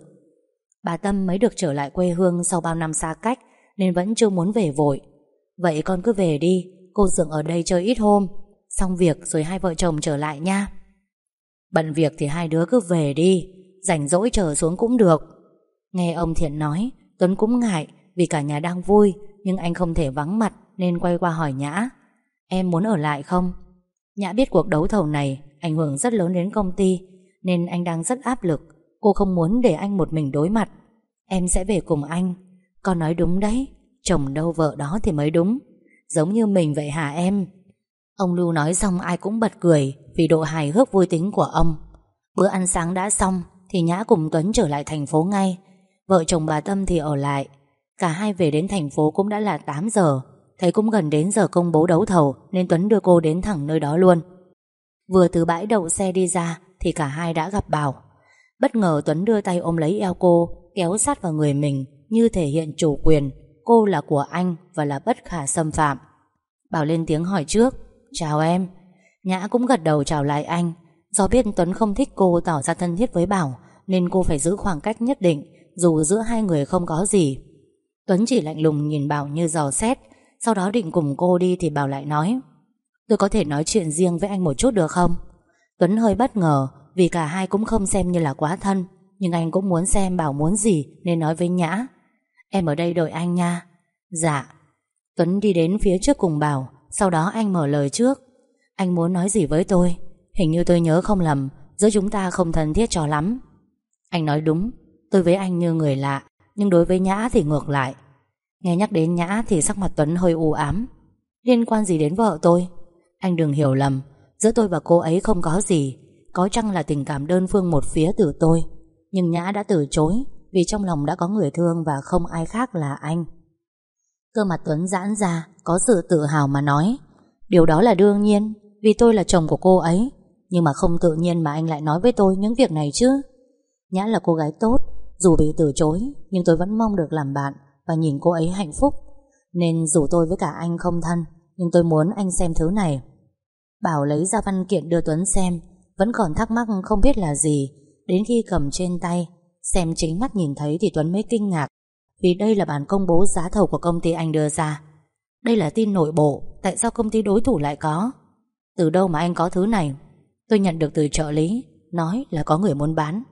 Bà Tâm mới được trở lại quê hương sau bao năm xa cách nên vẫn chưa muốn về vội. Vậy con cứ về đi, cô Dượng ở đây chơi ít hôm. Xong việc rồi hai vợ chồng trở lại nha. Bận việc thì hai đứa cứ về đi, rảnh rỗi chờ xuống cũng được. Nghe ông Thiện nói, Tuấn cũng ngại vì cả nhà đang vui, nhưng anh không thể vắng mặt nên quay qua hỏi Nhã. Em muốn ở lại không? Nhã biết cuộc đấu thầu này ảnh hưởng rất lớn đến công ty, nên anh đang rất áp lực. Cô không muốn để anh một mình đối mặt. Em sẽ về cùng anh. Con nói đúng đấy. Chồng đâu vợ đó thì mới đúng. Giống như mình vậy hả em? Ông Lưu nói xong ai cũng bật cười vì độ hài hước vui tính của ông. Bữa ăn sáng đã xong thì Nhã cùng Tuấn trở lại thành phố ngay. Vợ chồng bà Tâm thì ở lại. Cả hai về đến thành phố cũng đã là 8 giờ. Thấy cũng gần đến giờ công bố đấu thầu nên Tuấn đưa cô đến thẳng nơi đó luôn. Vừa từ bãi đậu xe đi ra thì cả hai đã gặp Bảo. Bất ngờ Tuấn đưa tay ôm lấy eo cô, kéo sát vào người mình như thể hiện chủ quyền. Cô là của anh và là bất khả xâm phạm. Bảo lên tiếng hỏi trước. Chào em. Nhã cũng gật đầu chào lại anh. Do biết Tuấn không thích cô tỏ ra thân thiết với Bảo nên cô phải giữ khoảng cách nhất định dù giữa hai người không có gì. Tuấn chỉ lạnh lùng nhìn Bảo như dò xét, Sau đó định cùng cô đi thì Bảo lại nói, Tôi có thể nói chuyện riêng với anh một chút được không? Tuấn hơi bất ngờ, Vì cả hai cũng không xem như là quá thân, Nhưng anh cũng muốn xem Bảo muốn gì Nên nói với Nhã, Em ở đây đợi anh nha. Dạ. Tuấn đi đến phía trước cùng Bảo, Sau đó anh mở lời trước, Anh muốn nói gì với tôi? Hình như tôi nhớ không lầm, Giữa chúng ta không thân thiết cho lắm. Anh nói đúng, Tôi với anh như người lạ nhưng đối với Nhã thì ngược lại. Nghe nhắc đến Nhã thì sắc mặt Tuấn hơi u ám. Liên quan gì đến vợ tôi? Anh đừng hiểu lầm. Giữa tôi và cô ấy không có gì. Có chăng là tình cảm đơn phương một phía từ tôi? Nhưng Nhã đã từ chối Vì trong lòng đã có người thương Và không ai khác là anh. Cơ mặt Tuấn giãn ra, Có sự tự hào mà nói. Điều đó là đương nhiên, Vì tôi là chồng của cô ấy. Nhưng mà không tự nhiên mà anh lại nói với tôi những việc này chứ. Nhã là cô gái tốt dù bị từ chối, Nhưng tôi vẫn mong được làm bạn Và nhìn cô ấy hạnh phúc. Nên dù tôi với cả anh không thân, Nhưng tôi muốn anh xem thứ này. Bảo lấy ra văn kiện đưa Tuấn xem, Vẫn còn thắc mắc không biết là gì. Đến khi cầm trên tay, Xem chính mắt nhìn thấy thì Tuấn mới kinh ngạc, Vì đây là bản công bố giá thầu của công ty anh đưa ra. Đây là tin nội bộ, Tại sao công ty đối thủ lại có? Từ đâu mà anh có thứ này? Tôi nhận được từ trợ lý, Nói là có người muốn bán.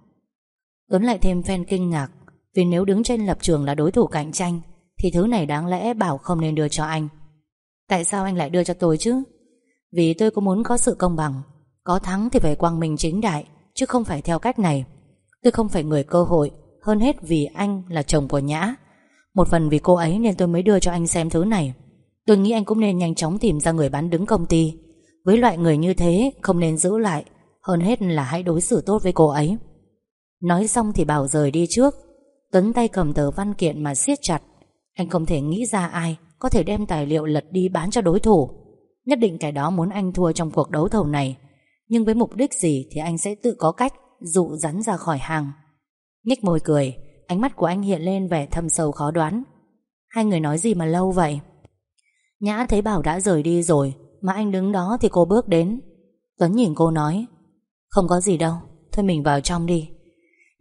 Tuấn lại thêm phen kinh ngạc, Vì nếu đứng trên lập trường là đối thủ cạnh tranh, Thì thứ này đáng lẽ Bảo không nên đưa cho anh. Tại sao anh lại đưa cho tôi chứ? Vì tôi có muốn có sự công bằng, Có thắng thì phải quang minh chính đại, Chứ không phải theo cách này. Tôi không phải người cơ hội, Hơn hết vì anh là chồng của Nhã. Một phần vì cô ấy nên tôi mới đưa cho anh xem thứ này. Tôi nghĩ anh cũng nên nhanh chóng tìm ra người bán đứng công ty. Với loại người như thế, Không nên giữ lại, Hơn hết là hãy đối xử tốt với cô ấy. Nói xong thì Bảo rời đi trước. Tuấn tay cầm tờ văn kiện mà siết chặt. Anh không thể nghĩ ra ai Có thể đem tài liệu lật đi bán cho đối thủ. Nhất định cái đó muốn anh thua trong cuộc đấu thầu này. Nhưng với mục đích gì Thì anh sẽ tự có cách Dụ rắn ra khỏi hàng. Nhích môi cười, Ánh mắt của anh hiện lên vẻ thâm sâu khó đoán. Hai người nói gì mà lâu vậy? Nhã thấy Bảo đã rời đi rồi, Mà anh đứng đó thì cô bước đến. Tuấn nhìn cô nói, Không có gì đâu, Thôi mình vào trong đi.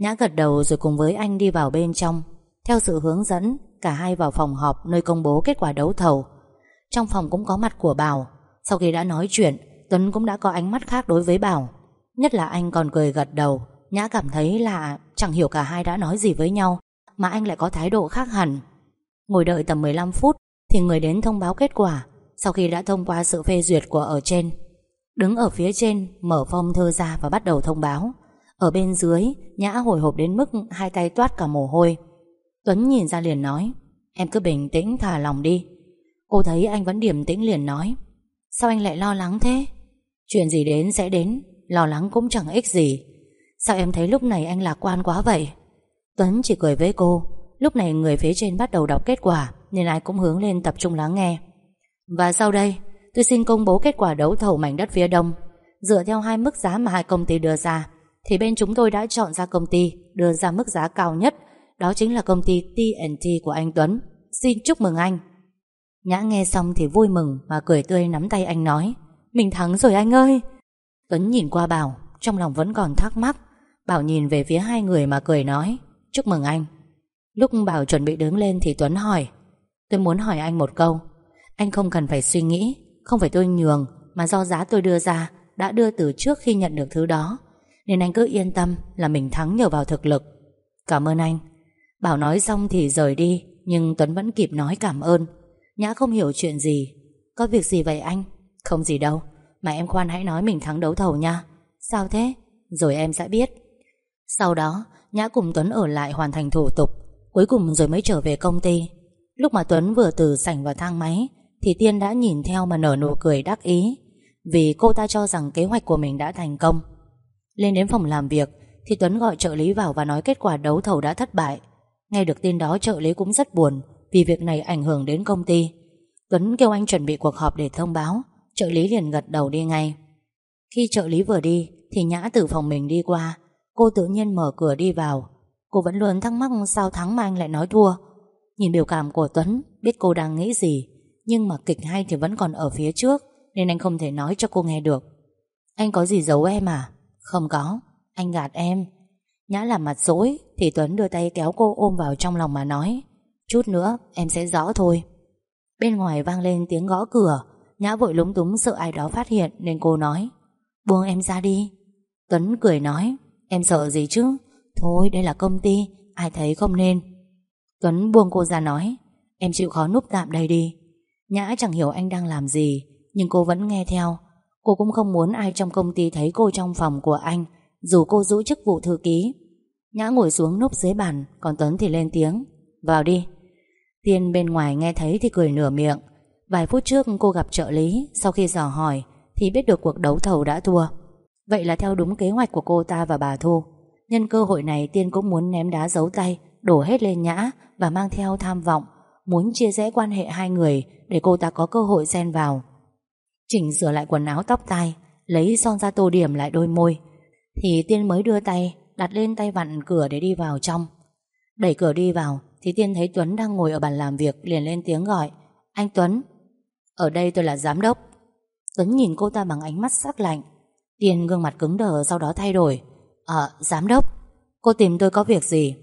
Nhã gật đầu rồi cùng với anh đi vào bên trong. Theo sự hướng dẫn, Cả hai vào phòng họp nơi công bố kết quả đấu thầu. Trong phòng cũng có mặt của Bảo. Sau khi đã nói chuyện, Tuấn cũng đã có ánh mắt khác đối với Bảo. Nhất là anh còn cười gật đầu. Nhã cảm thấy là chẳng hiểu cả hai đã nói gì với nhau, Mà anh lại có thái độ khác hẳn. Ngồi đợi tầm 15 phút Thì người đến thông báo kết quả, Sau khi đã thông qua sự phê duyệt của ở trên. Đứng ở phía trên, Mở phong thư ra và bắt đầu thông báo. Ở bên dưới, Nhã hồi hộp đến mức hai tay toát cả mồ hôi. Tuấn nhìn ra liền nói, Em cứ bình tĩnh thả lòng đi. Cô thấy anh vẫn điềm tĩnh liền nói, Sao anh lại lo lắng thế? Chuyện gì đến sẽ đến, Lo lắng cũng chẳng ích gì. Sao em thấy lúc này anh lạc quan quá vậy? Tuấn chỉ cười với cô, Lúc này người phía trên bắt đầu đọc kết quả, Nên ai cũng hướng lên tập trung lắng nghe. Và sau đây, tôi xin công bố kết quả đấu thầu mảnh đất phía đông. Dựa theo hai mức giá mà hai công ty đưa ra thì bên chúng tôi đã chọn ra công ty, Đưa ra mức giá cao nhất. Đó chính là công ty TNT của anh Tuấn. Xin chúc mừng anh. Nhã nghe xong thì vui mừng Mà cười tươi nắm tay anh nói, Mình thắng rồi anh ơi. Tuấn nhìn qua Bảo, Trong lòng vẫn còn thắc mắc. Bảo nhìn về phía hai người mà cười nói, Chúc mừng anh. Lúc Bảo chuẩn bị đứng lên thì Tuấn hỏi, Tôi muốn hỏi anh một câu. Anh không cần phải suy nghĩ, Không phải tôi nhường, Mà do giá tôi đưa ra Đã đưa từ trước khi nhận được thứ đó. Nên anh cứ yên tâm là mình thắng nhờ vào thực lực. Cảm ơn anh. Bảo nói xong thì rời đi, Nhưng Tuấn vẫn kịp nói cảm ơn. Nhã không hiểu chuyện gì. Có việc gì vậy anh? Không gì đâu. Mà em khoan hãy nói mình thắng đấu thầu nha. Sao thế? Rồi em sẽ biết. Sau đó, Nhã cùng Tuấn ở lại hoàn thành thủ tục. Cuối cùng rồi mới trở về công ty. Lúc mà Tuấn vừa từ sảnh vào thang máy, Thì Tiên đã nhìn theo mà nở nụ cười đắc ý. Vì cô ta cho rằng kế hoạch của mình đã thành công. Lên đến phòng làm việc, Thì Tuấn gọi trợ lý vào và nói kết quả đấu thầu đã thất bại. Nghe được tin đó, trợ lý cũng rất buồn Vì việc này ảnh hưởng đến công ty. Tuấn kêu anh chuẩn bị cuộc họp để thông báo. Trợ lý liền gật đầu đi ngay. Khi trợ lý vừa đi, Thì Nhã từ phòng mình đi qua. Cô tự nhiên mở cửa đi vào. Cô vẫn luôn thắc mắc sao thắng mà anh lại nói thua. Nhìn biểu cảm của Tuấn, Biết cô đang nghĩ gì, Nhưng mà kịch hay thì vẫn còn ở phía trước, Nên anh không thể nói cho cô nghe được. Anh có gì giấu em à? Không có, anh gạt em. Nhã làm mặt dỗi Thì Tuấn đưa tay kéo cô ôm vào trong lòng mà nói Chút nữa em sẽ rõ thôi. Bên ngoài vang lên tiếng gõ cửa. Nhã vội lúng túng sợ ai đó phát hiện Nên cô nói Buông em ra đi. Tuấn cười nói Em sợ gì chứ? Thôi đây là công ty Ai thấy không nên. Tuấn buông cô ra nói Em chịu khó núp tạm đây đi. Nhã chẳng hiểu anh đang làm gì Nhưng cô vẫn nghe theo. Cô cũng không muốn ai trong công ty thấy cô trong phòng của anh, Dù cô giữ chức vụ thư ký. Nhã ngồi xuống núp dưới bàn, Còn Tuấn thì lên tiếng, Vào đi. Tiên bên ngoài nghe thấy thì cười nửa miệng. Vài phút trước cô gặp trợ lý, Sau khi dò hỏi Thì biết được cuộc đấu thầu đã thua. Vậy là theo đúng kế hoạch của cô ta và bà Thu. Nhân cơ hội này Tiên cũng muốn ném đá giấu tay, Đổ hết lên Nhã Và mang theo tham vọng, Muốn chia rẽ quan hệ hai người Để cô ta có cơ hội xen vào. Chỉnh sửa lại quần áo tóc tai Lấy son ra tô điểm lại đôi môi. Thì Tiên mới đưa tay Đặt lên tay vặn cửa để đi vào trong. Đẩy cửa đi vào Thì Tiên thấy Tuấn đang ngồi ở bàn làm việc Liền lên tiếng gọi Anh Tuấn Ở đây tôi là giám đốc. Tuấn nhìn cô ta bằng ánh mắt sắc lạnh. Tiên gương mặt cứng đờ sau đó thay đổi Ờ, giám đốc Cô tìm tôi có việc gì?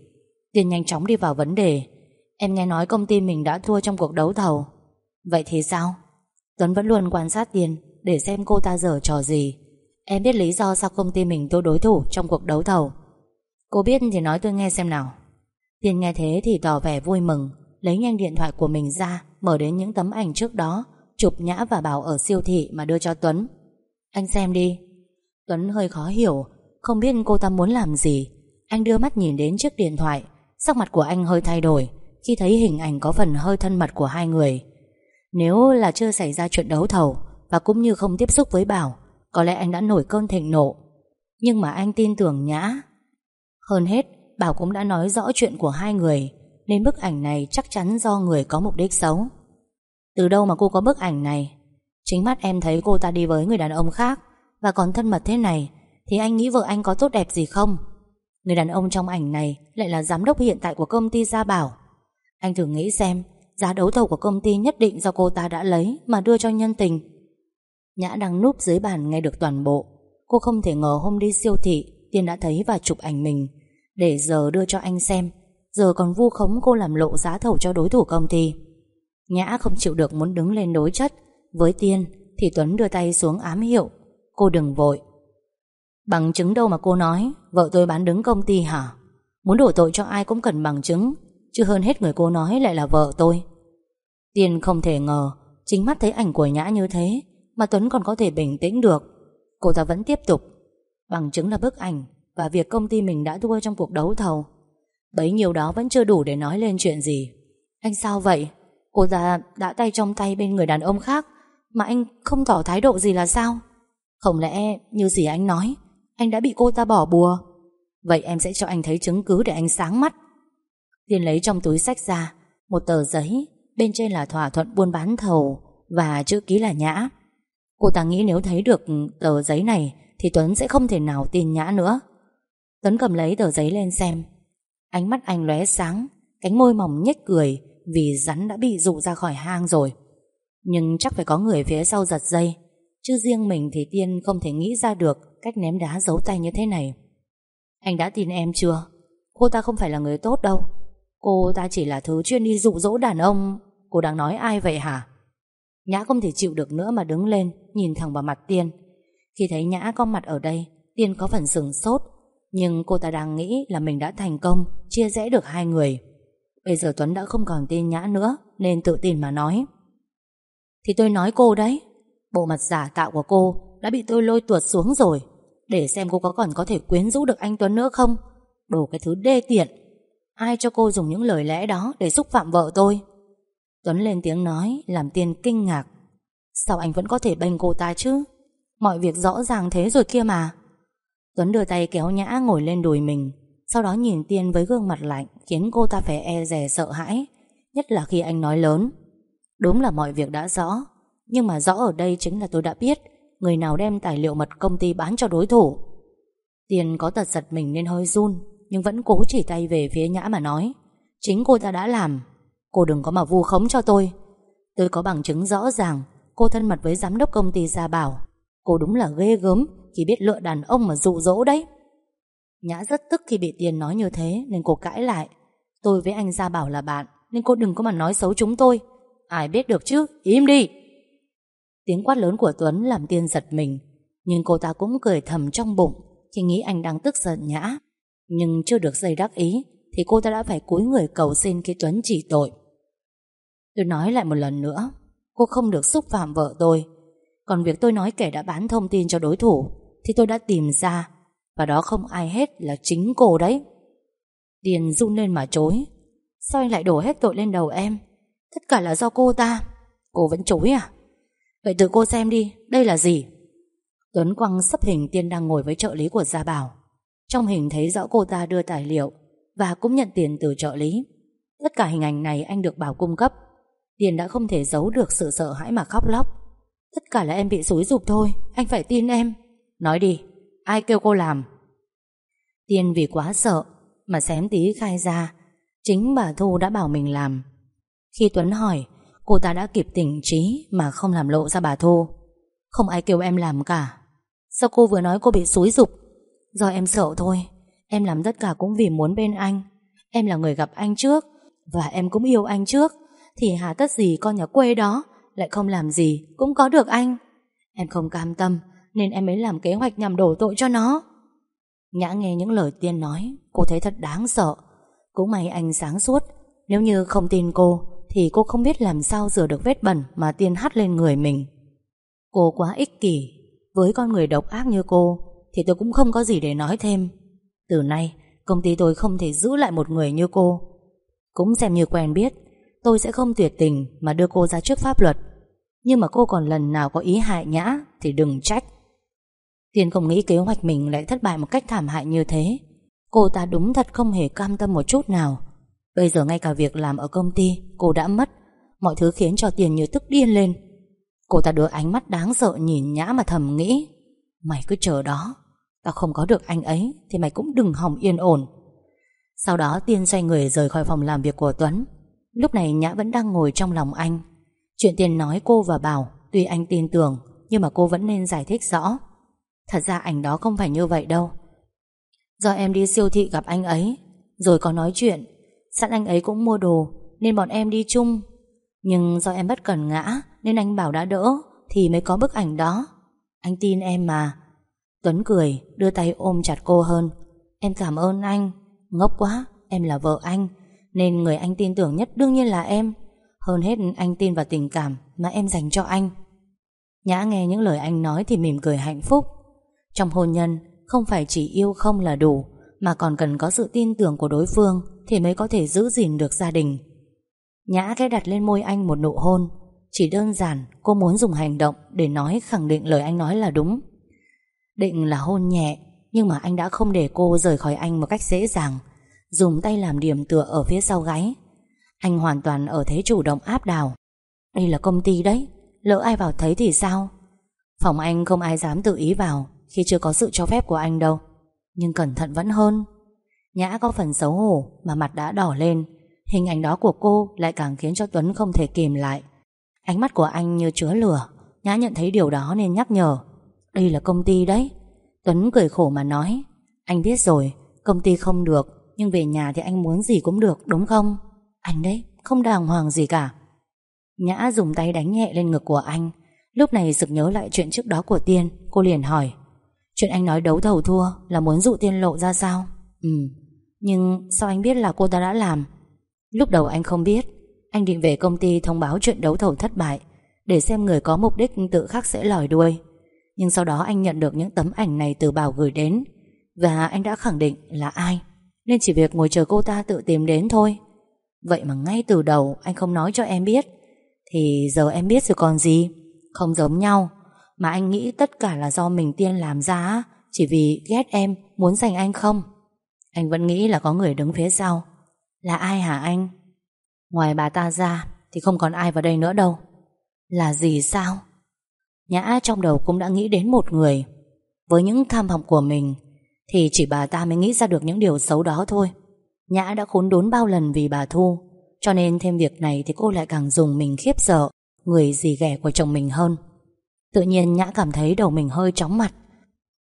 Tiên nhanh chóng đi vào vấn đề Em nghe nói công ty mình đã thua trong cuộc đấu thầu Vậy thì sao? Tuấn vẫn luôn quan sát Tiên Để xem cô ta dở trò gì. Em biết lý do sao công ty mình tôi đối thủ Trong cuộc đấu thầu. Cô biết thì nói tôi nghe xem nào. Tiên nghe thế thì tỏ vẻ vui mừng, Lấy nhanh điện thoại của mình ra, Mở đến những tấm ảnh trước đó, Chụp Nhã và Bảo ở siêu thị mà đưa cho Tuấn. Anh xem đi. Tuấn hơi khó hiểu, Không biết cô ta muốn làm gì. Anh đưa mắt nhìn đến chiếc điện thoại, Sắc mặt của anh hơi thay đổi. Khi thấy hình ảnh có phần hơi thân mật của hai người nếu là chưa xảy ra chuyện đấu thầu Và cũng như không tiếp xúc với Bảo, Có lẽ anh đã nổi cơn thịnh nộ. Nhưng mà anh tin tưởng Nhã. Hơn hết, Bảo cũng đã nói rõ chuyện của hai người, Nên bức ảnh này chắc chắn do người có mục đích xấu. Từ đâu mà cô có bức ảnh này? Chính mắt em thấy cô ta đi với người đàn ông khác, và còn thân mật thế này, Thì anh nghĩ vợ anh có tốt đẹp gì không? Người đàn ông trong ảnh này Lại là giám đốc hiện tại của công ty Gia Bảo. Anh thử nghĩ xem Giá đấu thầu của công ty nhất định do cô ta đã lấy Mà đưa cho nhân tình. Nhã đang núp dưới bàn nghe được toàn bộ. Cô không thể ngờ hôm đi siêu thị, Tiên đã thấy và chụp ảnh mình. Để giờ đưa cho anh xem, Giờ còn vu khống cô làm lộ giá thầu cho đối thủ công ty. Nhã không chịu được muốn đứng lên đối chất. Với Tiên Thì Tuấn đưa tay xuống ám hiệu. Cô đừng vội. Bằng chứng đâu mà cô nói, Vợ tôi bán đứng công ty hả? Muốn đổ tội cho ai cũng cần bằng chứng. Chứ hơn hết người cô nói lại là vợ tôi. Tiên không thể ngờ, Chính mắt thấy ảnh của Nhã như thế, Mà Tuấn còn có thể bình tĩnh được. Cô ta vẫn tiếp tục. Bằng chứng là bức ảnh Và việc công ty mình đã thua trong cuộc đấu thầu. Bấy nhiêu đó vẫn chưa đủ để nói lên chuyện gì. Anh sao vậy? Cô ta đã tay trong tay bên người đàn ông khác, Mà anh không tỏ thái độ gì là sao? Không lẽ như gì anh nói, Anh đã bị cô ta bỏ bùa? Vậy em sẽ cho anh thấy chứng cứ để anh sáng mắt. Tiên lấy trong túi sách ra, Một tờ giấy, Bên trên là thỏa thuận buôn bán thầu Và chữ ký là Nhã. Cô ta nghĩ nếu thấy được tờ giấy này Thì Tuấn sẽ không thể nào tin Nhã nữa. Tuấn cầm lấy tờ giấy lên xem. Ánh mắt anh lóe sáng, Cánh môi mỏng nhếch cười Vì rắn đã bị dụ ra khỏi hang rồi. Nhưng chắc phải có người phía sau giật dây, Chứ riêng mình thì Tiên không thể nghĩ ra được Cách ném đá giấu tay như thế này. Anh đã tin em chưa? Cô ta không phải là người tốt đâu. Cô ta chỉ là thứ chuyên đi dụ dỗ đàn ông. Cô đang nói ai vậy hả? Nhã không thể chịu được nữa mà đứng lên, Nhìn thẳng vào mặt Tiên. Khi thấy Nhã có mặt ở đây, Tiên có phần sừng sốt. Nhưng cô ta đang nghĩ là mình đã thành công, Chia rẽ được hai người. Bây giờ Tuấn đã không còn tin Nhã nữa, Nên tự tin mà nói. Thì tôi nói cô đấy, Bộ mặt giả tạo của cô đã bị tôi lôi tuột xuống rồi. Để xem cô có còn có thể quyến rũ được anh Tuấn nữa không? Đồ cái thứ đê tiện. Ai cho cô dùng những lời lẽ đó Để xúc phạm vợ tôi? Tuấn lên tiếng nói, làm Tiên kinh ngạc. Sao anh vẫn có thể bênh cô ta chứ? Mọi việc rõ ràng thế rồi kia mà. Tuấn đưa tay kéo Nhã ngồi lên đùi mình, Sau đó nhìn Tiên với gương mặt lạnh, Khiến cô ta phải e rè sợ hãi, Nhất là khi anh nói lớn. Đúng là mọi việc đã rõ, Nhưng mà rõ ở đây chính là tôi đã biết, Người nào đem tài liệu mật công ty bán cho đối thủ. Tiên có tật giật mình nên hơi run. Nhưng vẫn cố chỉ tay về phía Nhã mà nói Chính cô ta đã làm Cô đừng có mà vu khống cho tôi. Tôi có bằng chứng rõ ràng Cô thân mật với giám đốc công ty Gia Bảo. Cô đúng là ghê gớm Khi biết lựa đàn ông mà dụ dỗ đấy. Nhã rất tức khi bị Tiền nói như thế Nên cô cãi lại Tôi với anh Gia Bảo là bạn Nên cô đừng có mà nói xấu chúng tôi. Ai biết được chứ, im đi. Tiếng quát lớn của Tuấn làm Tiên giật mình Nhưng cô ta cũng cười thầm trong bụng Khi nghĩ anh đang tức giận Nhã. Nhưng chưa được dây đắc ý Thì cô ta đã phải cúi người cầu xin khi Tuấn chỉ tội. Tôi nói lại một lần nữa Cô không được xúc phạm vợ tôi. Còn việc tôi nói kẻ đã bán thông tin cho đối thủ Thì tôi đã tìm ra Và đó không ai hết là chính cô đấy. Điền run lên mà chối Sao anh lại đổ hết tội lên đầu em? Tất cả là do cô ta. Cô vẫn chối à? Vậy tự cô xem đi, đây là gì? Tuấn quăng sắp hình Tiên đang ngồi với trợ lý của Gia Bảo. Trong hình thấy rõ cô ta đưa tài liệu Và cũng nhận tiền từ trợ lý. Tất cả hình ảnh này anh được Bảo cung cấp. Tiền đã không thể giấu được sự sợ hãi mà khóc lóc. Tất cả là em bị xúi dục thôi Anh phải tin em. Nói đi, ai kêu cô làm? Tiên vì quá sợ Mà xém tí khai ra. Chính bà Thu đã bảo mình làm. Khi Tuấn hỏi Cô ta đã kịp tỉnh trí Mà không làm lộ ra bà Thu. Không ai kêu em làm cả. Sao cô vừa nói cô bị xúi dục? Do em sợ thôi. Em làm tất cả cũng vì muốn bên anh. Em là người gặp anh trước, Và em cũng yêu anh trước. Thì hà tất gì con nhà quê đó Lại không làm gì cũng có được anh. Em không cam tâm, Nên em mới làm kế hoạch nhằm đổ tội cho nó. Nhã nghe những lời tiên nói, Cô thấy thật đáng sợ. Cũng may anh sáng suốt. Nếu như không tin cô, Thì cô không biết làm sao rửa được vết bẩn Mà tiên hắt lên người mình. Cô quá ích kỷ. Với con người độc ác như cô thì tôi cũng không có gì để nói thêm. Từ nay, công ty tôi không thể giữ lại một người như cô. Cũng xem như quen biết, Tôi sẽ không tuyệt tình mà đưa cô ra trước pháp luật. Nhưng mà cô còn lần nào có ý hại nhã Thì đừng trách. Tiên không nghĩ kế hoạch mình lại thất bại một cách thảm hại như thế. Cô ta đúng thật không hề cam tâm một chút nào. Bây giờ ngay cả việc làm ở công ty, Cô đã mất. Mọi thứ khiến cho Tiền như tức điên lên. Cô ta đưa ánh mắt đáng sợ nhìn Nhã mà thầm nghĩ. Mày cứ chờ đó. Tao không có được anh ấy Thì mày cũng đừng hỏng yên ổn. Sau đó Tiên xoay người rời khỏi phòng làm việc của Tuấn. Lúc này Nhã vẫn đang ngồi trong lòng anh. Chuyện tiền nói cô và Bảo, Tuy anh tin tưởng, Nhưng mà cô vẫn nên giải thích rõ. Thật ra ảnh đó không phải như vậy đâu. Do em đi siêu thị gặp anh ấy, Rồi có nói chuyện, Sẵn anh ấy cũng mua đồ, Nên bọn em đi chung. Nhưng do em bất cần ngã, Nên anh Bảo đã đỡ, Thì mới có bức ảnh đó. Anh tin em mà. Tuấn cười, đưa tay ôm chặt cô hơn. Em cảm ơn anh. Ngốc quá, Em là vợ anh, Nên người anh tin tưởng nhất đương nhiên là em. Hơn hết anh tin vào tình cảm Mà em dành cho anh. Nhã nghe những lời anh nói thì mỉm cười hạnh phúc. Trong hôn nhân, Không phải chỉ yêu không là đủ, Mà còn cần có sự tin tưởng của đối phương Thì mới có thể giữ gìn được gia đình. Nhã ghé đặt lên môi anh một nụ hôn. Chỉ đơn giản cô muốn dùng hành động Để nói khẳng định lời anh nói là đúng. Định là hôn nhẹ, Nhưng mà anh đã không để cô rời khỏi anh một cách dễ dàng. Dùng tay làm điểm tựa ở phía sau gáy. Anh hoàn toàn ở thế chủ động áp đảo. Đây là công ty đấy, Lỡ ai vào thấy thì sao? Phòng anh không ai dám tự ý vào Khi chưa có sự cho phép của anh đâu. Nhưng cẩn thận vẫn hơn. Nhã có phần xấu hổ mà mặt đã đỏ lên. Hình ảnh đó của cô lại càng khiến cho Tuấn không thể kìm lại. Ánh mắt của anh như chứa lửa. Nhã nhận thấy điều đó nên nhắc nhở. Đây là công ty đấy. Tuấn cười khổ mà nói Anh biết rồi, công ty không được Nhưng về nhà thì anh muốn gì cũng được đúng không? Anh đấy, không đàng hoàng gì cả. Nhã dùng tay đánh nhẹ lên ngực của anh. Lúc này sực nhớ lại chuyện trước đó của Tiên Cô liền hỏi Chuyện anh nói đấu thầu thua là muốn dụ Tiên lộ ra sao? Ừ Nhưng sao anh biết là cô ta đã làm? Lúc đầu anh không biết. Anh định về công ty thông báo chuyện đấu thầu thất bại Để xem người có mục đích tự khắc sẽ lòi đuôi. Nhưng sau đó anh nhận được những tấm ảnh này từ Bảo gửi đến. Và anh đã khẳng định là ai? Nên chỉ việc ngồi chờ cô ta tự tìm đến thôi. Vậy mà ngay từ đầu, anh không nói cho em biết. Thì giờ em biết rồi còn gì? Không giống nhau. Mà anh nghĩ tất cả là do mình tiên làm ra Chỉ vì ghét em, Muốn giành anh không? Anh vẫn nghĩ là có người đứng phía sau. Là ai hả anh? Ngoài bà ta ra, Thì không còn ai vào đây nữa đâu. Là gì sao? Nhã trong đầu cũng đã nghĩ đến một người. Với những tham vọng của mình, Thì chỉ bà ta mới nghĩ ra được những điều xấu đó thôi. Nhã đã khốn đốn bao lần vì bà Thu, Cho nên thêm việc này Thì cô lại càng dùng mình khiếp sợ, Người gì ghẻ của chồng mình hơn. Tự nhiên Nhã cảm thấy đầu mình hơi chóng mặt.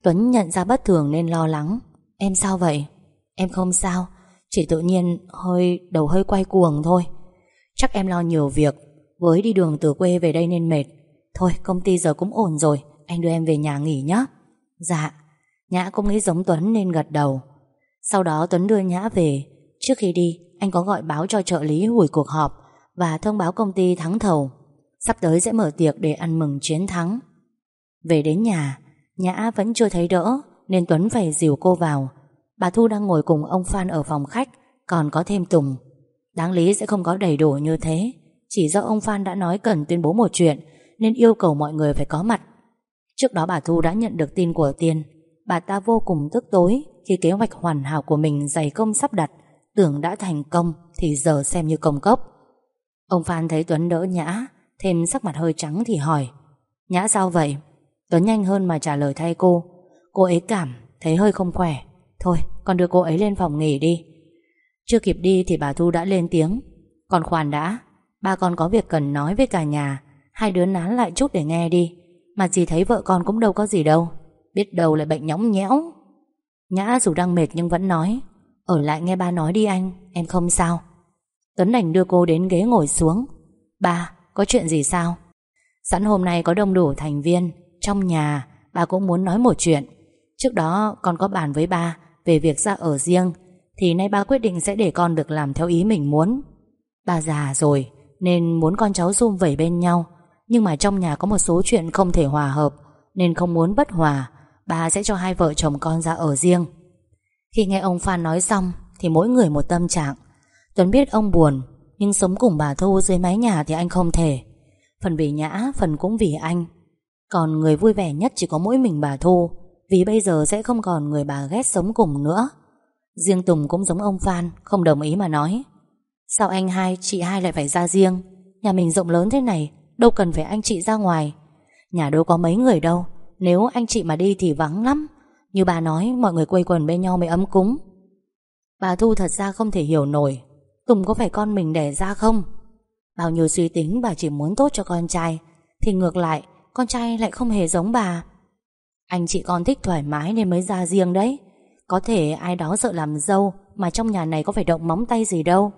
Tuấn nhận ra bất thường nên lo lắng. Em sao vậy? Em không sao, chỉ tự nhiên hơi, đầu hơi quay cuồng thôi. Chắc em lo nhiều việc, Với đi đường từ quê về đây nên mệt. Thôi, công ty giờ cũng ổn rồi. Anh đưa em về nhà nghỉ nhé Dạ. Nhã cũng nghĩ giống Tuấn nên gật đầu. Sau đó Tuấn đưa Nhã về. Trước khi đi, anh có gọi báo cho trợ lý hủy cuộc họp Và thông báo công ty thắng thầu. Sắp tới sẽ mở tiệc để ăn mừng chiến thắng. Về đến nhà, Nhã vẫn chưa thấy đỡ Nên Tuấn phải dìu cô vào. Bà Thu đang ngồi cùng ông Phan ở phòng khách, Còn có thêm Tùng. Đáng lý sẽ không có đầy đủ như thế. Chỉ do ông Phan đã nói cần tuyên bố một chuyện nên yêu cầu mọi người phải có mặt. Trước đó bà Thu đã nhận được tin của Tiên. Bà ta vô cùng tức tối Khi kế hoạch hoàn hảo của mình dày công sắp đặt, Tưởng đã thành công Thì giờ xem như công cốc. Ông Phan thấy Tuấn đỡ Nhã, Thêm sắc mặt hơi trắng thì hỏi, Nhã sao vậy? Tuấn nhanh hơn mà trả lời thay cô. Cô ấy cảm, thấy hơi không khỏe. Thôi, con đưa cô ấy lên phòng nghỉ đi. Chưa kịp đi thì bà Thu đã lên tiếng, Còn khoan đã, Ba con có việc cần nói với cả nhà. Hai đứa nán lại chút để nghe đi. Mà dì thấy vợ con cũng đâu có gì đâu. Biết đâu lại bệnh nhõng nhẽo. Nhã dù đang mệt nhưng vẫn nói Ở lại nghe ba nói đi anh Em không sao. Tuấn đành đưa cô đến ghế ngồi xuống. Ba, có chuyện gì sao? Sẵn hôm nay có đông đủ thành viên. Trong nhà, ba cũng muốn nói một chuyện. Trước đó con có bàn với ba về việc ra ở riêng thì nay ba quyết định sẽ để con được làm theo ý mình muốn. Ba già rồi nên muốn con cháu zoom vẩy bên nhau nhưng mà trong nhà có một số chuyện không thể hòa hợp nên không muốn bất hòa bà sẽ cho hai vợ chồng con ra ở riêng. Khi nghe ông Phan nói xong thì mỗi người một tâm trạng. Tuấn biết ông buồn nhưng sống cùng bà Thu dưới mái nhà thì anh không thể. Phần vì Nhã, phần cũng vì anh. Còn người vui vẻ nhất chỉ có mỗi mình bà Thu vì bây giờ sẽ không còn người bà ghét sống cùng nữa Riêng Tùng cũng giống ông Phan Không đồng ý mà nói Sao anh hai, chị hai lại phải ra riêng Nhà mình rộng lớn thế này Đâu cần phải anh chị ra ngoài. Nhà đâu có mấy người đâu, Nếu anh chị mà đi thì vắng lắm. Như bà nói, mọi người quây quần bên nhau mới ấm cúng. Bà Thu thật ra không thể hiểu nổi, Tùng có phải con mình đẻ ra không? Bao nhiêu suy tính bà chỉ muốn tốt cho con trai, Thì ngược lại, Con trai lại không hề giống bà. Anh chị con thích thoải mái nên mới ra riêng đấy. Có thể ai đó sợ làm dâu Mà trong nhà này có phải động móng tay gì đâu.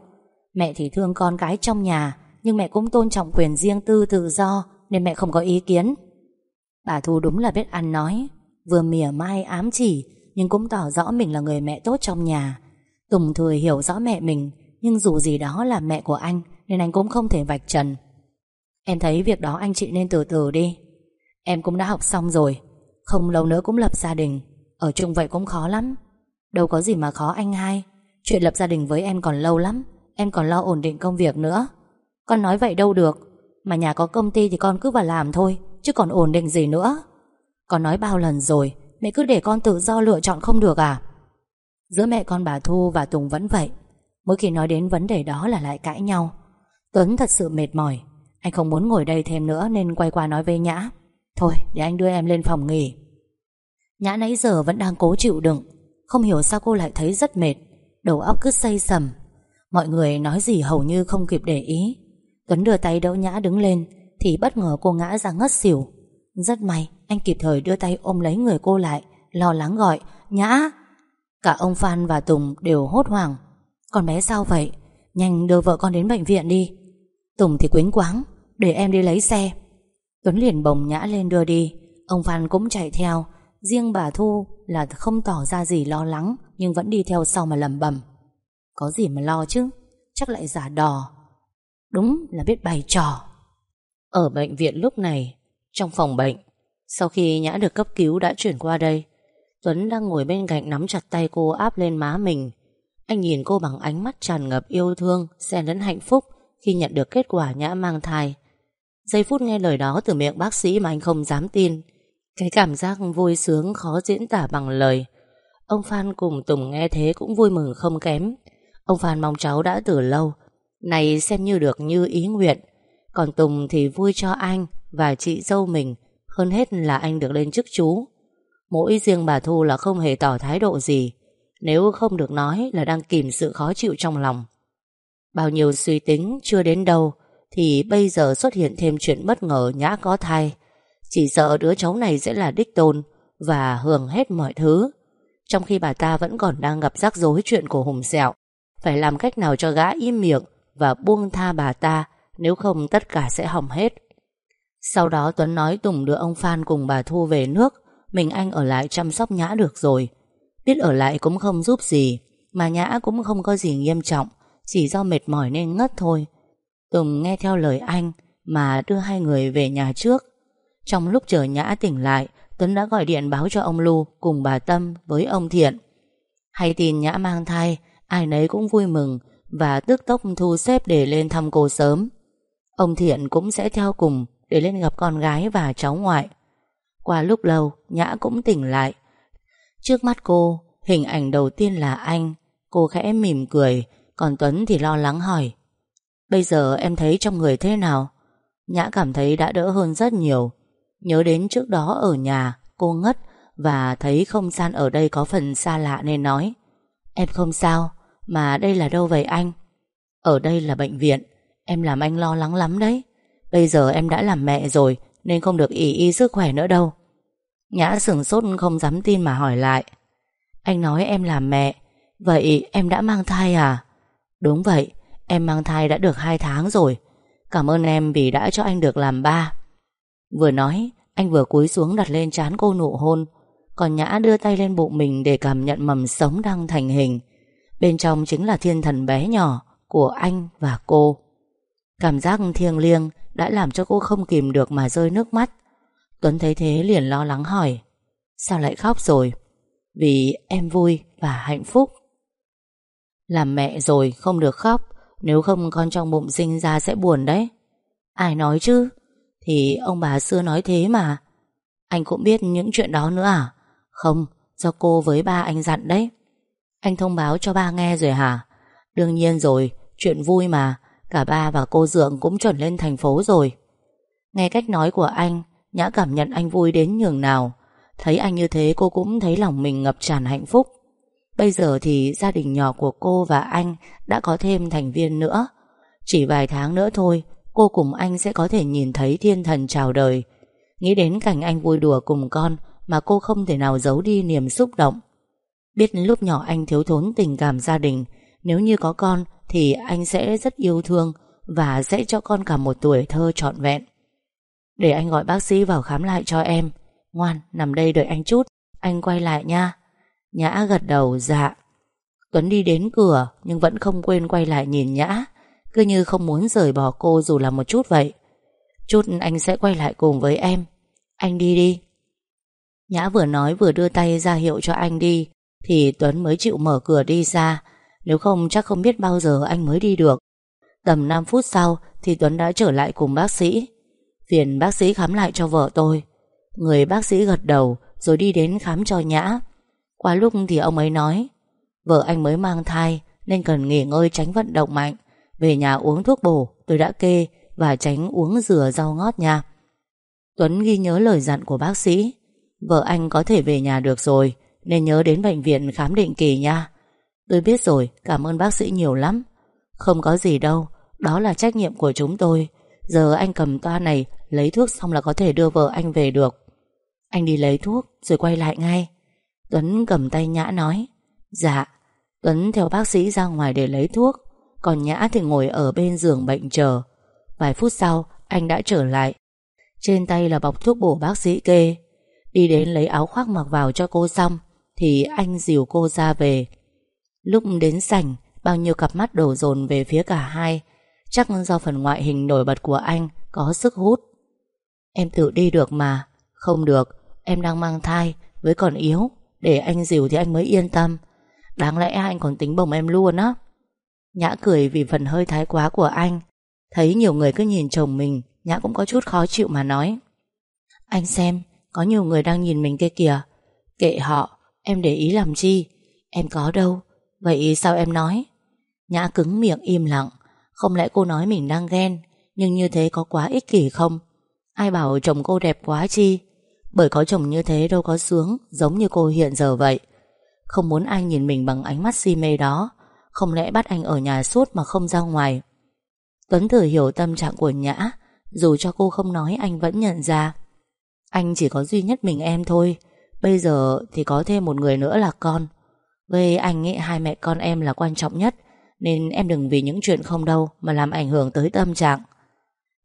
Mẹ thì thương con cái trong nhà nhưng mẹ cũng tôn trọng quyền riêng tư tự do, Nên mẹ không có ý kiến. Bà Thu đúng là biết ăn nói, Vừa mỉa mai ám chỉ, Nhưng cũng tỏ rõ mình là người mẹ tốt trong nhà. Tùng thừa hiểu rõ mẹ mình, Nhưng dù gì đó là mẹ của anh, Nên anh cũng không thể vạch trần. Em thấy việc đó anh chị nên từ từ đi. Em cũng đã học xong rồi, Không lâu nữa cũng lập gia đình. Ở chung vậy cũng khó lắm. Đâu có gì mà khó anh hai. Chuyện lập gia đình với em còn lâu lắm, Em còn lo ổn định công việc nữa. Con nói vậy đâu được. Mà nhà có công ty thì con cứ vào làm thôi, Chứ còn ổn định gì nữa. Con nói bao lần rồi, Mẹ cứ để con tự do lựa chọn không được à? Giữa mẹ con bà Thu và Tùng vẫn vậy. Mỗi khi nói đến vấn đề đó là lại cãi nhau. Tuấn thật sự mệt mỏi. Anh không muốn ngồi đây thêm nữa Nên quay qua nói với Nhã. Thôi, để anh đưa em lên phòng nghỉ. Nhã nãy giờ vẫn đang cố chịu đựng. Không hiểu sao cô lại thấy rất mệt. Đầu óc cứ say sầm. Mọi người nói gì hầu như không kịp để ý. Tuấn đưa tay đỡ Nhã đứng lên, Thì bất ngờ cô ngã ra ngất xỉu. Rất may, anh kịp thời đưa tay ôm lấy người cô lại, Lo lắng gọi, Nhã! Cả ông Phan và Tùng đều hốt hoảng. Con bé sao vậy? Nhanh đưa vợ con đến bệnh viện đi. Tùng thì quýnh quáng, Để em đi lấy xe. Tuấn liền bồng nhã lên đưa đi. Ông Phan cũng chạy theo. Riêng bà Thu là không tỏ ra gì lo lắng, Nhưng vẫn đi theo sau mà lầm bầm Có gì mà lo chứ? Chắc lại giả đò. Đúng là biết bày trò. Ở bệnh viện lúc này, Trong phòng bệnh, Sau khi Nhã được cấp cứu đã chuyển qua đây, Tuấn đang ngồi bên cạnh nắm chặt tay cô áp lên má mình. Anh nhìn cô bằng ánh mắt tràn ngập yêu thương, Xen lẫn hạnh phúc Khi nhận được kết quả Nhã mang thai. Giây phút nghe lời đó từ miệng bác sĩ mà anh không dám tin. Cái cảm giác vui sướng khó diễn tả bằng lời. Ông Phan cùng Tùng nghe thế cũng vui mừng không kém. Ông Phan mong cháu đã từ lâu này xem như được như ý nguyện. Còn Tùng thì vui cho anh Và chị dâu mình, Hơn hết là anh được lên chức chú. Mỗi riêng bà Thu là không hề tỏ thái độ gì, Nếu không được nói là đang kìm sự khó chịu trong lòng. Bao nhiêu suy tính chưa đến đâu, Thì bây giờ xuất hiện thêm chuyện bất ngờ Nhã có thai. Chỉ sợ đứa cháu này sẽ là đích tôn Và hưởng hết mọi thứ. Trong khi bà ta vẫn còn đang gặp rắc rối chuyện của Hùng Sẹo, Phải làm cách nào cho gã im miệng và buông tha bà ta, Nếu không tất cả sẽ hỏng hết. Sau đó Tuấn nói Tùng đưa ông Phan cùng bà Thu về nước, mình anh ở lại chăm sóc Nhã được rồi. Biết ở lại cũng không giúp gì, Mà Nhã cũng không có gì nghiêm trọng, Chỉ do mệt mỏi nên ngất thôi. Tùng nghe theo lời anh Mà đưa hai người về nhà trước. Trong lúc chờ Nhã tỉnh lại, Tuấn đã gọi điện báo cho ông Lu Cùng bà Tâm với ông Thiện. Hay tin Nhã mang thai, Ai nấy cũng vui mừng và tức tốc thu xếp để lên thăm cô sớm. Ông Thiện cũng sẽ theo cùng Để lên gặp con gái và cháu ngoại. Qua lúc lâu, Nhã cũng tỉnh lại. Trước mắt cô, Hình ảnh đầu tiên là anh. Cô khẽ mỉm cười, Còn Tuấn thì lo lắng hỏi, Bây giờ em thấy trong người thế nào? Nhã cảm thấy đã đỡ hơn rất nhiều. Nhớ đến trước đó ở nhà, Cô ngất Và thấy không gian ở đây có phần xa lạ nên nói, Em không sao mà đây là đâu vậy anh? Ở đây là bệnh viện. Em làm anh lo lắng lắm đấy. Bây giờ em đã làm mẹ rồi, Nên không được ý y sức khỏe nữa đâu. Nhã sửng sốt không dám tin mà hỏi lại. Anh nói em làm mẹ. Vậy em đã mang thai à? Đúng vậy, Em mang thai đã được 2 tháng rồi. Cảm ơn em vì đã cho anh được làm ba. Vừa nói, Anh vừa cúi xuống đặt lên trán cô nụ hôn. Còn Nhã đưa tay lên bụng mình Để cảm nhận mầm sống đang thành hình. Bên trong chính là thiên thần bé nhỏ Của anh và cô. Cảm giác thiêng liêng Đã làm cho cô không kìm được mà rơi nước mắt. Tuấn thấy thế liền lo lắng hỏi, Sao lại khóc rồi? Vì em vui và hạnh phúc. Làm mẹ rồi không được khóc, Nếu không con trong bụng sinh ra sẽ buồn đấy. Ai nói chứ? Thì ông bà xưa nói thế mà. Anh cũng biết những chuyện đó nữa à? Không, Do cô với ba anh dặn đấy. Anh thông báo cho ba nghe rồi hả? Đương nhiên rồi, Chuyện vui mà. Cả ba và cô Dượng cũng chuẩn lên thành phố rồi. Nghe cách nói của anh, Nhã cảm nhận anh vui đến nhường nào. Thấy anh như thế, cô cũng thấy lòng mình ngập tràn hạnh phúc. Bây giờ thì gia đình nhỏ của cô và anh Đã có thêm thành viên nữa. Chỉ vài tháng nữa thôi, Cô cùng anh sẽ có thể nhìn thấy thiên thần chào đời. Nghĩ đến cảnh anh vui đùa cùng con Mà cô không thể nào giấu đi niềm xúc động. Biết lúc nhỏ anh thiếu thốn tình cảm gia đình, Nếu như có con Thì anh sẽ rất yêu thương Và sẽ cho con cả một tuổi thơ trọn vẹn. Để anh gọi bác sĩ vào khám lại cho em. Ngoan, nằm đây đợi anh chút, Anh quay lại nha. Nhã gật đầu dạ. Tuấn đi đến cửa, Nhưng vẫn không quên quay lại nhìn Nhã. Cứ như không muốn rời bỏ cô dù là một chút vậy. Chút anh sẽ quay lại cùng với em. Anh đi đi. Nhã vừa nói vừa đưa tay ra hiệu cho anh đi. Thì Tuấn mới chịu mở cửa đi ra. Nếu không, chắc không biết bao giờ anh mới đi được. Tầm 5 phút sau Thì Tuấn đã trở lại cùng bác sĩ. Phiền bác sĩ khám lại cho vợ tôi. Người bác sĩ gật đầu, Rồi đi đến khám cho Nhã. Qua lúc thì ông ấy nói, Vợ anh mới mang thai, Nên cần nghỉ ngơi tránh vận động mạnh. Về nhà uống thuốc bổ, tôi đã kê, Và tránh uống dừa rau ngót nha. Tuấn ghi nhớ lời dặn của bác sĩ, Vợ anh có thể về nhà được rồi nên nhớ đến bệnh viện khám định kỳ nha. Tôi biết rồi, Cảm ơn bác sĩ nhiều lắm. Không có gì đâu, Đó là trách nhiệm của chúng tôi. Giờ anh cầm toa này, Lấy thuốc xong là có thể đưa vợ anh về được. Anh đi lấy thuốc, rồi quay lại ngay. Tuấn cầm tay Nhã nói Dạ. Tuấn theo bác sĩ ra ngoài để lấy thuốc. Còn Nhã thì ngồi ở bên giường bệnh chờ. Vài phút sau, Anh đã trở lại. Trên tay là bọc thuốc bổ bác sĩ kê. Đi đến lấy áo khoác mặc vào cho cô xong. Thì anh dìu cô ra về. Lúc đến sảnh Bao nhiêu cặp mắt đổ dồn về phía cả hai. Chắc do phần ngoại hình nổi bật của anh Có sức hút. Em tự đi được mà. Không được, em đang mang thai Với còn yếu. Để anh dìu thì anh mới yên tâm. Đáng lẽ anh còn tính bồng em luôn á. Nhã cười vì phần hơi thái quá của anh. Thấy nhiều người cứ nhìn chồng mình Nhã cũng có chút khó chịu mà nói. Anh xem Có nhiều người đang nhìn mình kia kìa. Kệ họ Em để ý làm chi? Em có đâu. Vậy sao em nói? Nhã cứng miệng im lặng. Không lẽ cô nói mình đang ghen, Nhưng như thế có quá ích kỷ không? Ai bảo chồng cô đẹp quá chi? Bởi có chồng như thế đâu có sướng, Giống như cô hiện giờ vậy. Không muốn anh nhìn mình bằng ánh mắt si mê đó. Không lẽ bắt anh ở nhà suốt mà không ra ngoài? Tuấn thử hiểu tâm trạng của Nhã, Dù cho cô không nói anh vẫn nhận ra. Anh chỉ có duy nhất mình em thôi. Bây giờ thì có thêm một người nữa là con. Với anh nghĩ hai mẹ con em là quan trọng nhất, Nên em đừng vì những chuyện không đâu Mà làm ảnh hưởng tới tâm trạng.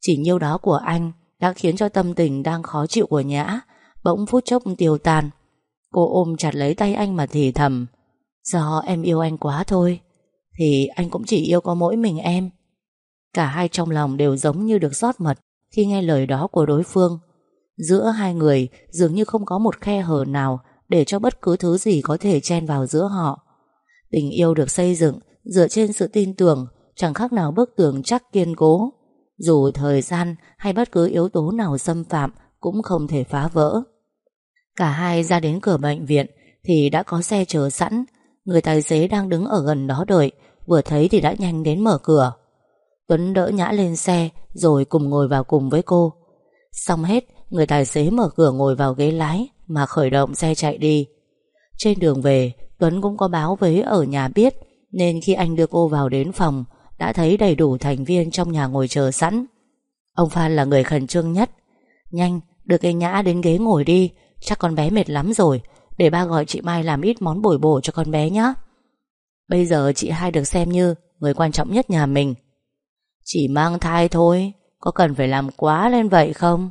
Chỉ nhiêu đó của anh Đã khiến cho tâm tình đang khó chịu của Nhã Bỗng phút chốc tiêu tan. Cô ôm chặt lấy tay anh mà thì thầm, Do em yêu anh quá thôi, Thì anh cũng chỉ yêu có mỗi mình em. Cả hai trong lòng đều giống như được rót mật Khi nghe lời đó của đối phương. Giữa hai người, dường như không có một khe hở nào Để cho bất cứ thứ gì có thể chen vào giữa họ. Tình yêu được xây dựng Dựa trên sự tin tưởng, Chẳng khác nào bức tường chắc kiên cố. Dù thời gian hay bất cứ yếu tố nào xâm phạm Cũng không thể phá vỡ. Cả hai ra đến cửa bệnh viện Thì đã có xe chờ sẵn. Người tài xế đang đứng ở gần đó đợi, Vừa thấy thì đã nhanh đến mở cửa. Tuấn đỡ Nhã lên xe Rồi cùng ngồi vào cùng với cô. Xong hết Người tài xế mở cửa ngồi vào ghế lái Mà khởi động xe chạy đi. Trên đường về, Tuấn cũng có báo với ở nhà biết, Nên khi anh đưa cô vào đến phòng, Đã thấy đầy đủ thành viên trong nhà ngồi chờ sẵn. Ông Phan là người khẩn trương nhất. Nhanh, đưa cây nhã đến ghế ngồi đi, Chắc con bé mệt lắm rồi, Để ba gọi chị Mai làm ít món bồi bổ cho con bé nhé Bây giờ chị hai được xem như Người quan trọng nhất nhà mình. Chỉ mang thai thôi, Có cần phải làm quá lên vậy không?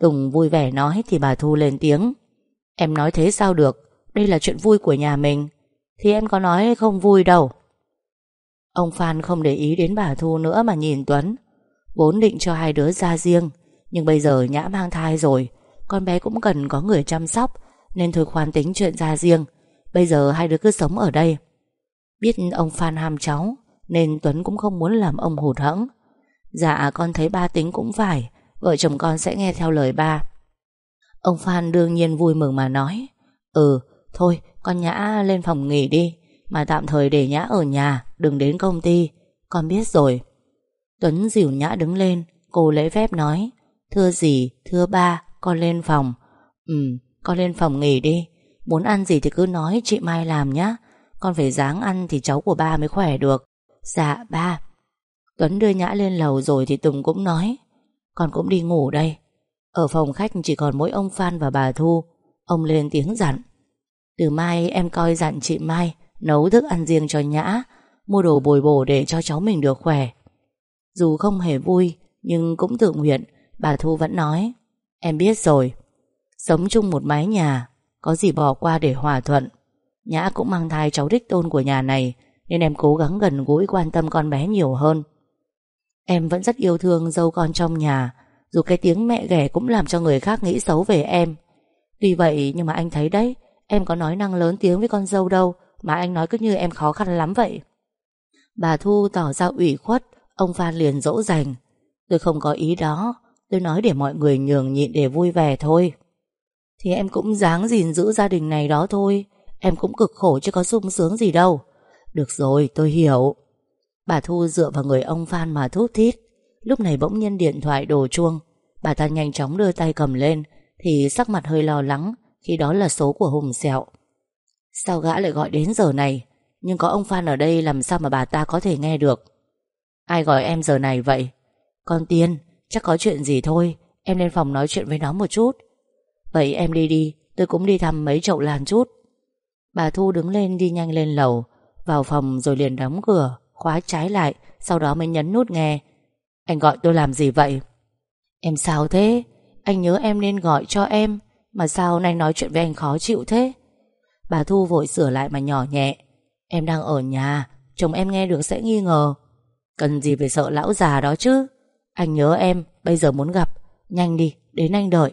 Tùng vui vẻ nói Thì bà Thu lên tiếng. Em nói thế sao được? Đây là chuyện vui của nhà mình. Thì em có nói không vui đâu. Ông Phan không để ý đến bà Thu nữa Mà nhìn Tuấn. Vốn định cho hai đứa ra riêng, Nhưng bây giờ Nhã mang thai rồi. Con bé cũng cần có người chăm sóc, Nên thôi khoan tính chuyện ra riêng. Bây giờ hai đứa cứ sống ở đây. Biết ông Phan ham cháu, Nên Tuấn cũng không muốn làm ông hụt hẫng. Dạ con thấy ba tính cũng phải Vợ chồng con sẽ nghe theo lời ba. Ông Phan đương nhiên vui mừng mà nói Ừ Thôi con Nhã lên phòng nghỉ đi Mà tạm thời để Nhã ở nhà Đừng đến công ty Con biết rồi. Tuấn dìu Nhã đứng lên Cô lễ phép nói Thưa gì, thưa ba, con lên phòng. Ừ, con lên phòng nghỉ đi Muốn ăn gì thì cứ nói chị Mai làm nhá Con phải dáng ăn thì cháu của ba mới khỏe được. Dạ ba. Tuấn đưa Nhã lên lầu rồi thì Tùng cũng nói con cũng đi ngủ đây. Ở phòng khách chỉ còn mỗi ông Phan và bà Thu. Ông lên tiếng dặn. Từ mai em coi dặn chị Mai Nấu thức ăn riêng cho Nhã, Mua đồ bồi bổ để cho cháu mình được khỏe. Dù không hề vui, Nhưng cũng tự nguyện, Bà Thu vẫn nói, Em biết rồi. Sống chung một mái nhà, Có gì bỏ qua để hòa thuận. Nhã cũng mang thai cháu đích tôn của nhà này, Nên em cố gắng gần gũi quan tâm con bé nhiều hơn. Em vẫn rất yêu thương dâu con trong nhà. Dù cái tiếng mẹ ghẻ cũng làm cho người khác nghĩ xấu về em. Tuy vậy, nhưng mà anh thấy đấy, Em có nói năng lớn tiếng với con dâu đâu, Mà anh nói cứ như em khó khăn lắm vậy. Bà Thu tỏ ra ủy khuất, Ông Phan liền dỗ dành. Tôi không có ý đó, Tôi nói để mọi người nhường nhịn để vui vẻ thôi. Thì em cũng dáng gìn giữ gia đình này đó thôi, Em cũng cực khổ chứ có sung sướng gì đâu. Được rồi, tôi hiểu. Bà Thu dựa vào người ông Phan mà thút thít. Lúc này bỗng nhiên điện thoại đổ chuông. Bà ta nhanh chóng đưa tay cầm lên, Thì sắc mặt hơi lo lắng, Khi đó là số của Hùng Sẹo. Sao gã lại gọi đến giờ này? Nhưng có ông Phan ở đây làm sao mà bà ta có thể nghe được? Ai gọi em giờ này vậy? Con Tiên, Chắc có chuyện gì thôi. Em lên phòng nói chuyện với nó một chút. Vậy em đi đi, Tôi cũng đi thăm mấy chậu lan chút. Bà Thu đứng lên đi nhanh lên lầu, Vào phòng rồi liền đóng cửa. Khóa trái lại Sau đó mới nhấn nút nghe. Anh gọi tôi làm gì vậy? Em sao thế? Anh nhớ em nên gọi cho em. Mà sao nay nói chuyện với anh khó chịu thế? Bà Thu vội sửa lại mà nhỏ nhẹ. Em đang ở nhà Chồng em nghe được sẽ nghi ngờ. Cần gì phải sợ lão già đó chứ? Anh nhớ em Bây giờ muốn gặp. Nhanh đi Đến anh đợi.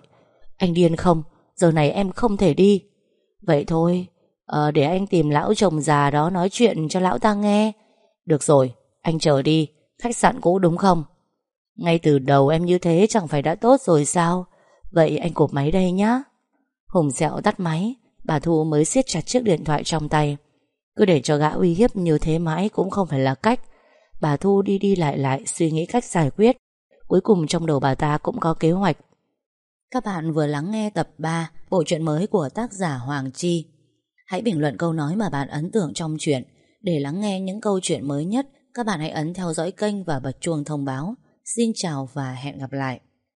Anh điên không? Giờ này em không thể đi. Vậy thôi à, để anh tìm lão chồng già đó nói chuyện cho lão ta nghe. Được rồi, Anh chờ đi, Khách sạn cũ đúng không? Ngay từ đầu em như thế chẳng phải đã tốt rồi sao? Vậy anh cụp máy đây nhá. Hùng dẹo tắt máy, Bà Thu mới siết chặt chiếc điện thoại trong tay. Cứ để cho gã uy hiếp như thế mãi Cũng không phải là cách. Bà Thu đi đi lại lại suy nghĩ cách giải quyết. Cuối cùng trong đầu bà ta cũng có kế hoạch. Các bạn vừa lắng nghe tập 3 Bộ truyện mới của tác giả Hoàng Chi. Hãy bình luận câu nói mà bạn ấn tượng trong chuyện. Để lắng nghe những câu chuyện mới nhất, Các bạn hãy ấn theo dõi kênh và bật chuông thông báo. Xin chào và hẹn gặp lại.